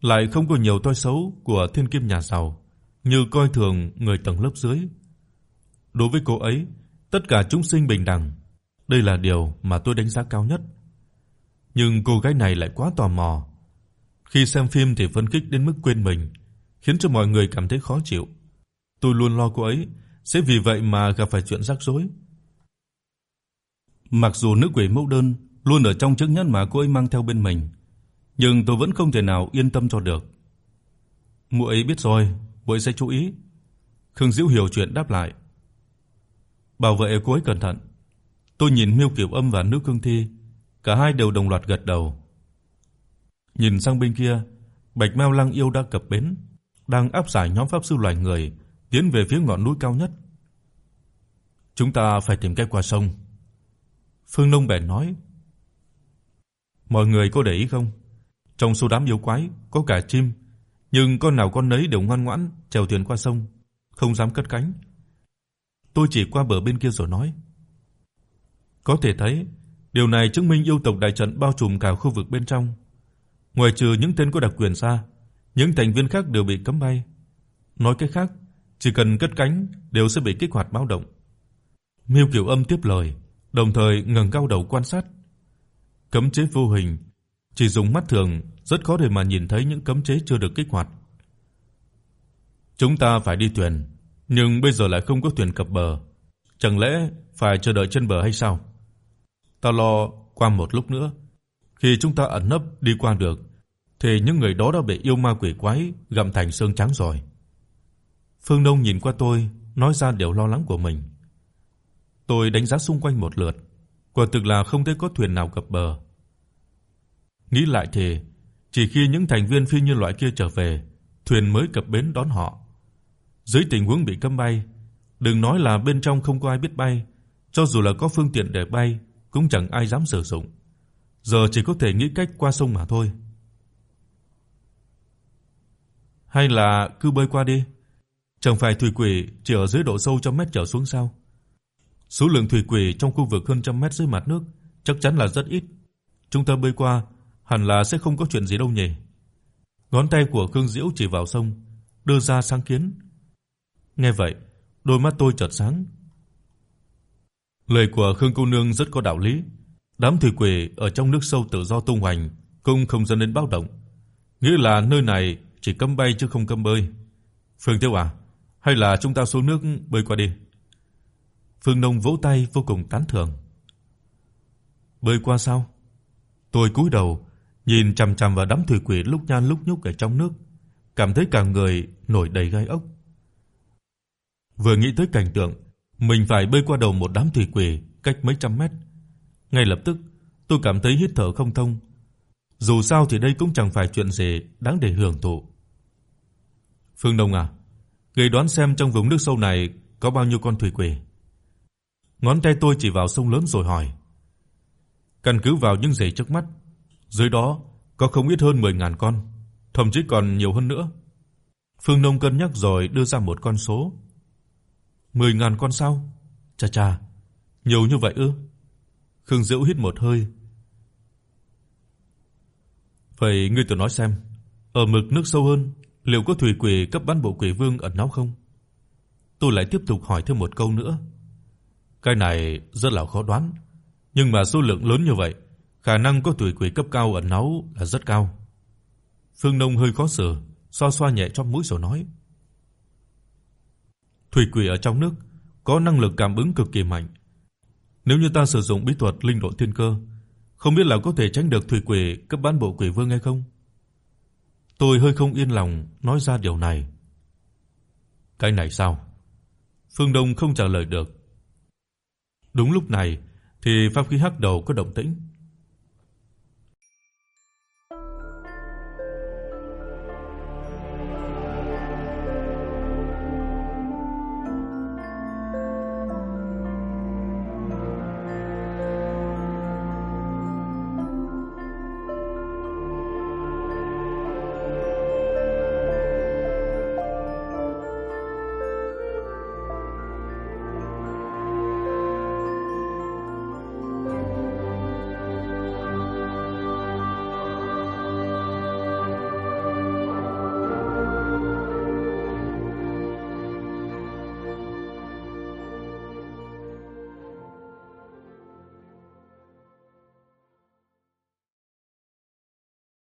lại không có nhiều toi xấu của thiên kim nhà giàu, như coi thường người tầng lớp dưới. Đối với cô ấy, tất cả chúng sinh bình đẳng, đây là điều mà tôi đánh giá cao nhất. Nhưng cô gái này lại quá tò mò. Khi xem phim thì phấn khích đến mức quên mình, khiến cho mọi người cảm thấy khó chịu. Tôi luôn lo cô ấy sẽ vì vậy mà gặp phải chuyện rắc rối. Mặc dù nữ quỷ mẫu đơn luôn ở trong chiếc nhẫn mà cô ấy mang theo bên mình, nhưng tôi vẫn không thể nào yên tâm cho được. Muội ấy biết rồi, muội sẽ chú ý. Khương Diễu hiểu chuyện đáp lại. Bảo vệ cô ấy cẩn thận. Tôi nhìn Miêu Kiều Âm và Nữ Cương Thi, cả hai đều đồng loạt gật đầu. Nhìn sang bên kia, Bạch Mao Lăng yêu đã cập bến, đang áp giải nhóm pháp sư loài người tiến về phía ngọn núi cao nhất. Chúng ta phải tìm cách qua sông. Phương Nông bèn nói. Mọi người có để ý không? Trong số đám yêu quái có cả chim, nhưng con nào con nấy đều ngoan ngoãn trèo thuyền qua sông, không dám cất cánh. Tôi chỉ qua bờ bên kia rồi nói. Có thể thấy, điều này chứng minh yêu tộc đại trận bao trùm cả khu vực bên trong. Ngoài trừ những tên có đặc quyền ra, những thành viên khác đều bị cấm bay. Nói cách khác, chỉ cần cất cánh đều sẽ bị kích hoạt báo động. Miêu Kiều Âm tiếp lời, đồng thời ngẩng cao đầu quan sát. Cấm chế vô hình, chỉ dùng mắt thường rất khó để mà nhìn thấy những cấm chế chưa được kích hoạt. Chúng ta phải đi thuyền, nhưng bây giờ lại không có thuyền cập bờ, chẳng lẽ phải chờ đợi trên bờ hay sao? Ta lo qua một lúc nữa, khi chúng ta ẩn nấp đi qua được thì những người đó đã bị yêu ma quỷ quái gặm thành xương trắng rồi. Phương Đông nhìn qua tôi, nói ra điều lo lắng của mình. Tôi đánh giá xung quanh một lượt, quả thực là không thấy có thuyền nào cập bờ. Nghĩ lại thì, chỉ khi những thành viên phi nhân loại kia trở về, thuyền mới cập bến đón họ. Dưới tình huống bị cấm bay, đừng nói là bên trong không có ai biết bay, cho dù là có phương tiện để bay cũng chẳng ai dám sử dụng. Giờ chỉ có thể nghĩ cách qua sông mà thôi. Hay là cứ bơi qua đi. Chẳng phải thủy quỷ chỉ ở dưới độ sâu trăm mét trở xuống sao? Số lượng thủy quỷ trong khu vực hơn trăm mét dưới mặt nước chắc chắn là rất ít. Chúng ta bơi qua hẳn là sẽ không có chuyện gì đâu nhỉ. Ngón tay của Khương Diễu chỉ vào sông, đưa ra sáng kiến. Nghe vậy, đôi mắt tôi chợt sáng. Lời của Khương cô nương rất có đạo lý. Đám thủy quỷ ở trong nước sâu tự do tung hoành, cũng không dẫn đến báo động. Nghĩa là nơi này chỉ cấm bay chứ không cấm bơi. Phương Tiêu à, hay là chúng ta xuống nước bơi qua đi. Phương Nông vỗ tay vô cùng tán thưởng. Bơi qua sao? Tôi cúi đầu, nhìn chằm chằm vào đám thủy quỷ lúc nhan lúc nhúc ở trong nước, cảm thấy cả người nổi đầy gai ốc. Vừa nghĩ tới cảnh tượng mình phải bơi qua đầu một đám thủy quỷ cách mấy trăm mét, ngay lập tức tôi cảm thấy hít thở không thông. Dù sao thì đây cũng chẳng phải chuyện gì đáng để hưởng thụ. Phương Đông à, ngươi đoán xem trong vùng nước sâu này có bao nhiêu con thủy quỷ? Ngón tay tôi chỉ vào sông lớn rồi hỏi. Căn cứ vào những gì trước mắt, dưới đó có không ít hơn 10.000 con, thậm chí còn nhiều hơn nữa. Phương Nông cân nhắc rồi đưa ra một con số. 10.000 con sao? Chà chà, nhiều như vậy ư? Khương Diệu hít một hơi. "Vậy ngươi tự nói xem, ở mực nước sâu hơn, liệu có thủy quỷ cấp bán bộ quỷ vương ẩn náu không?" Tôi lại tiếp tục hỏi thêm một câu nữa. Cái này rất là khó đoán, nhưng mà số lượng lớn như vậy, khả năng có thủy quỷ cấp cao ẩn náu là rất cao. Phương Nông hơi khó xử, xoa xoa nhẹ trong mũi rồi nói: Thủy quỷ ở trong nước có năng lực cảm ứng cực kỳ mạnh. Nếu như ta sử dụng bí thuật linh độ thiên cơ, không biết là có thể tránh được thủy quỷ cấp bán bộ quỷ vương hay không? Tôi hơi không yên lòng nói ra điều này. Cái này sao? Phương Đông không trả lời được. Đúng lúc này thì pháp khí hắc đầu có động tĩnh.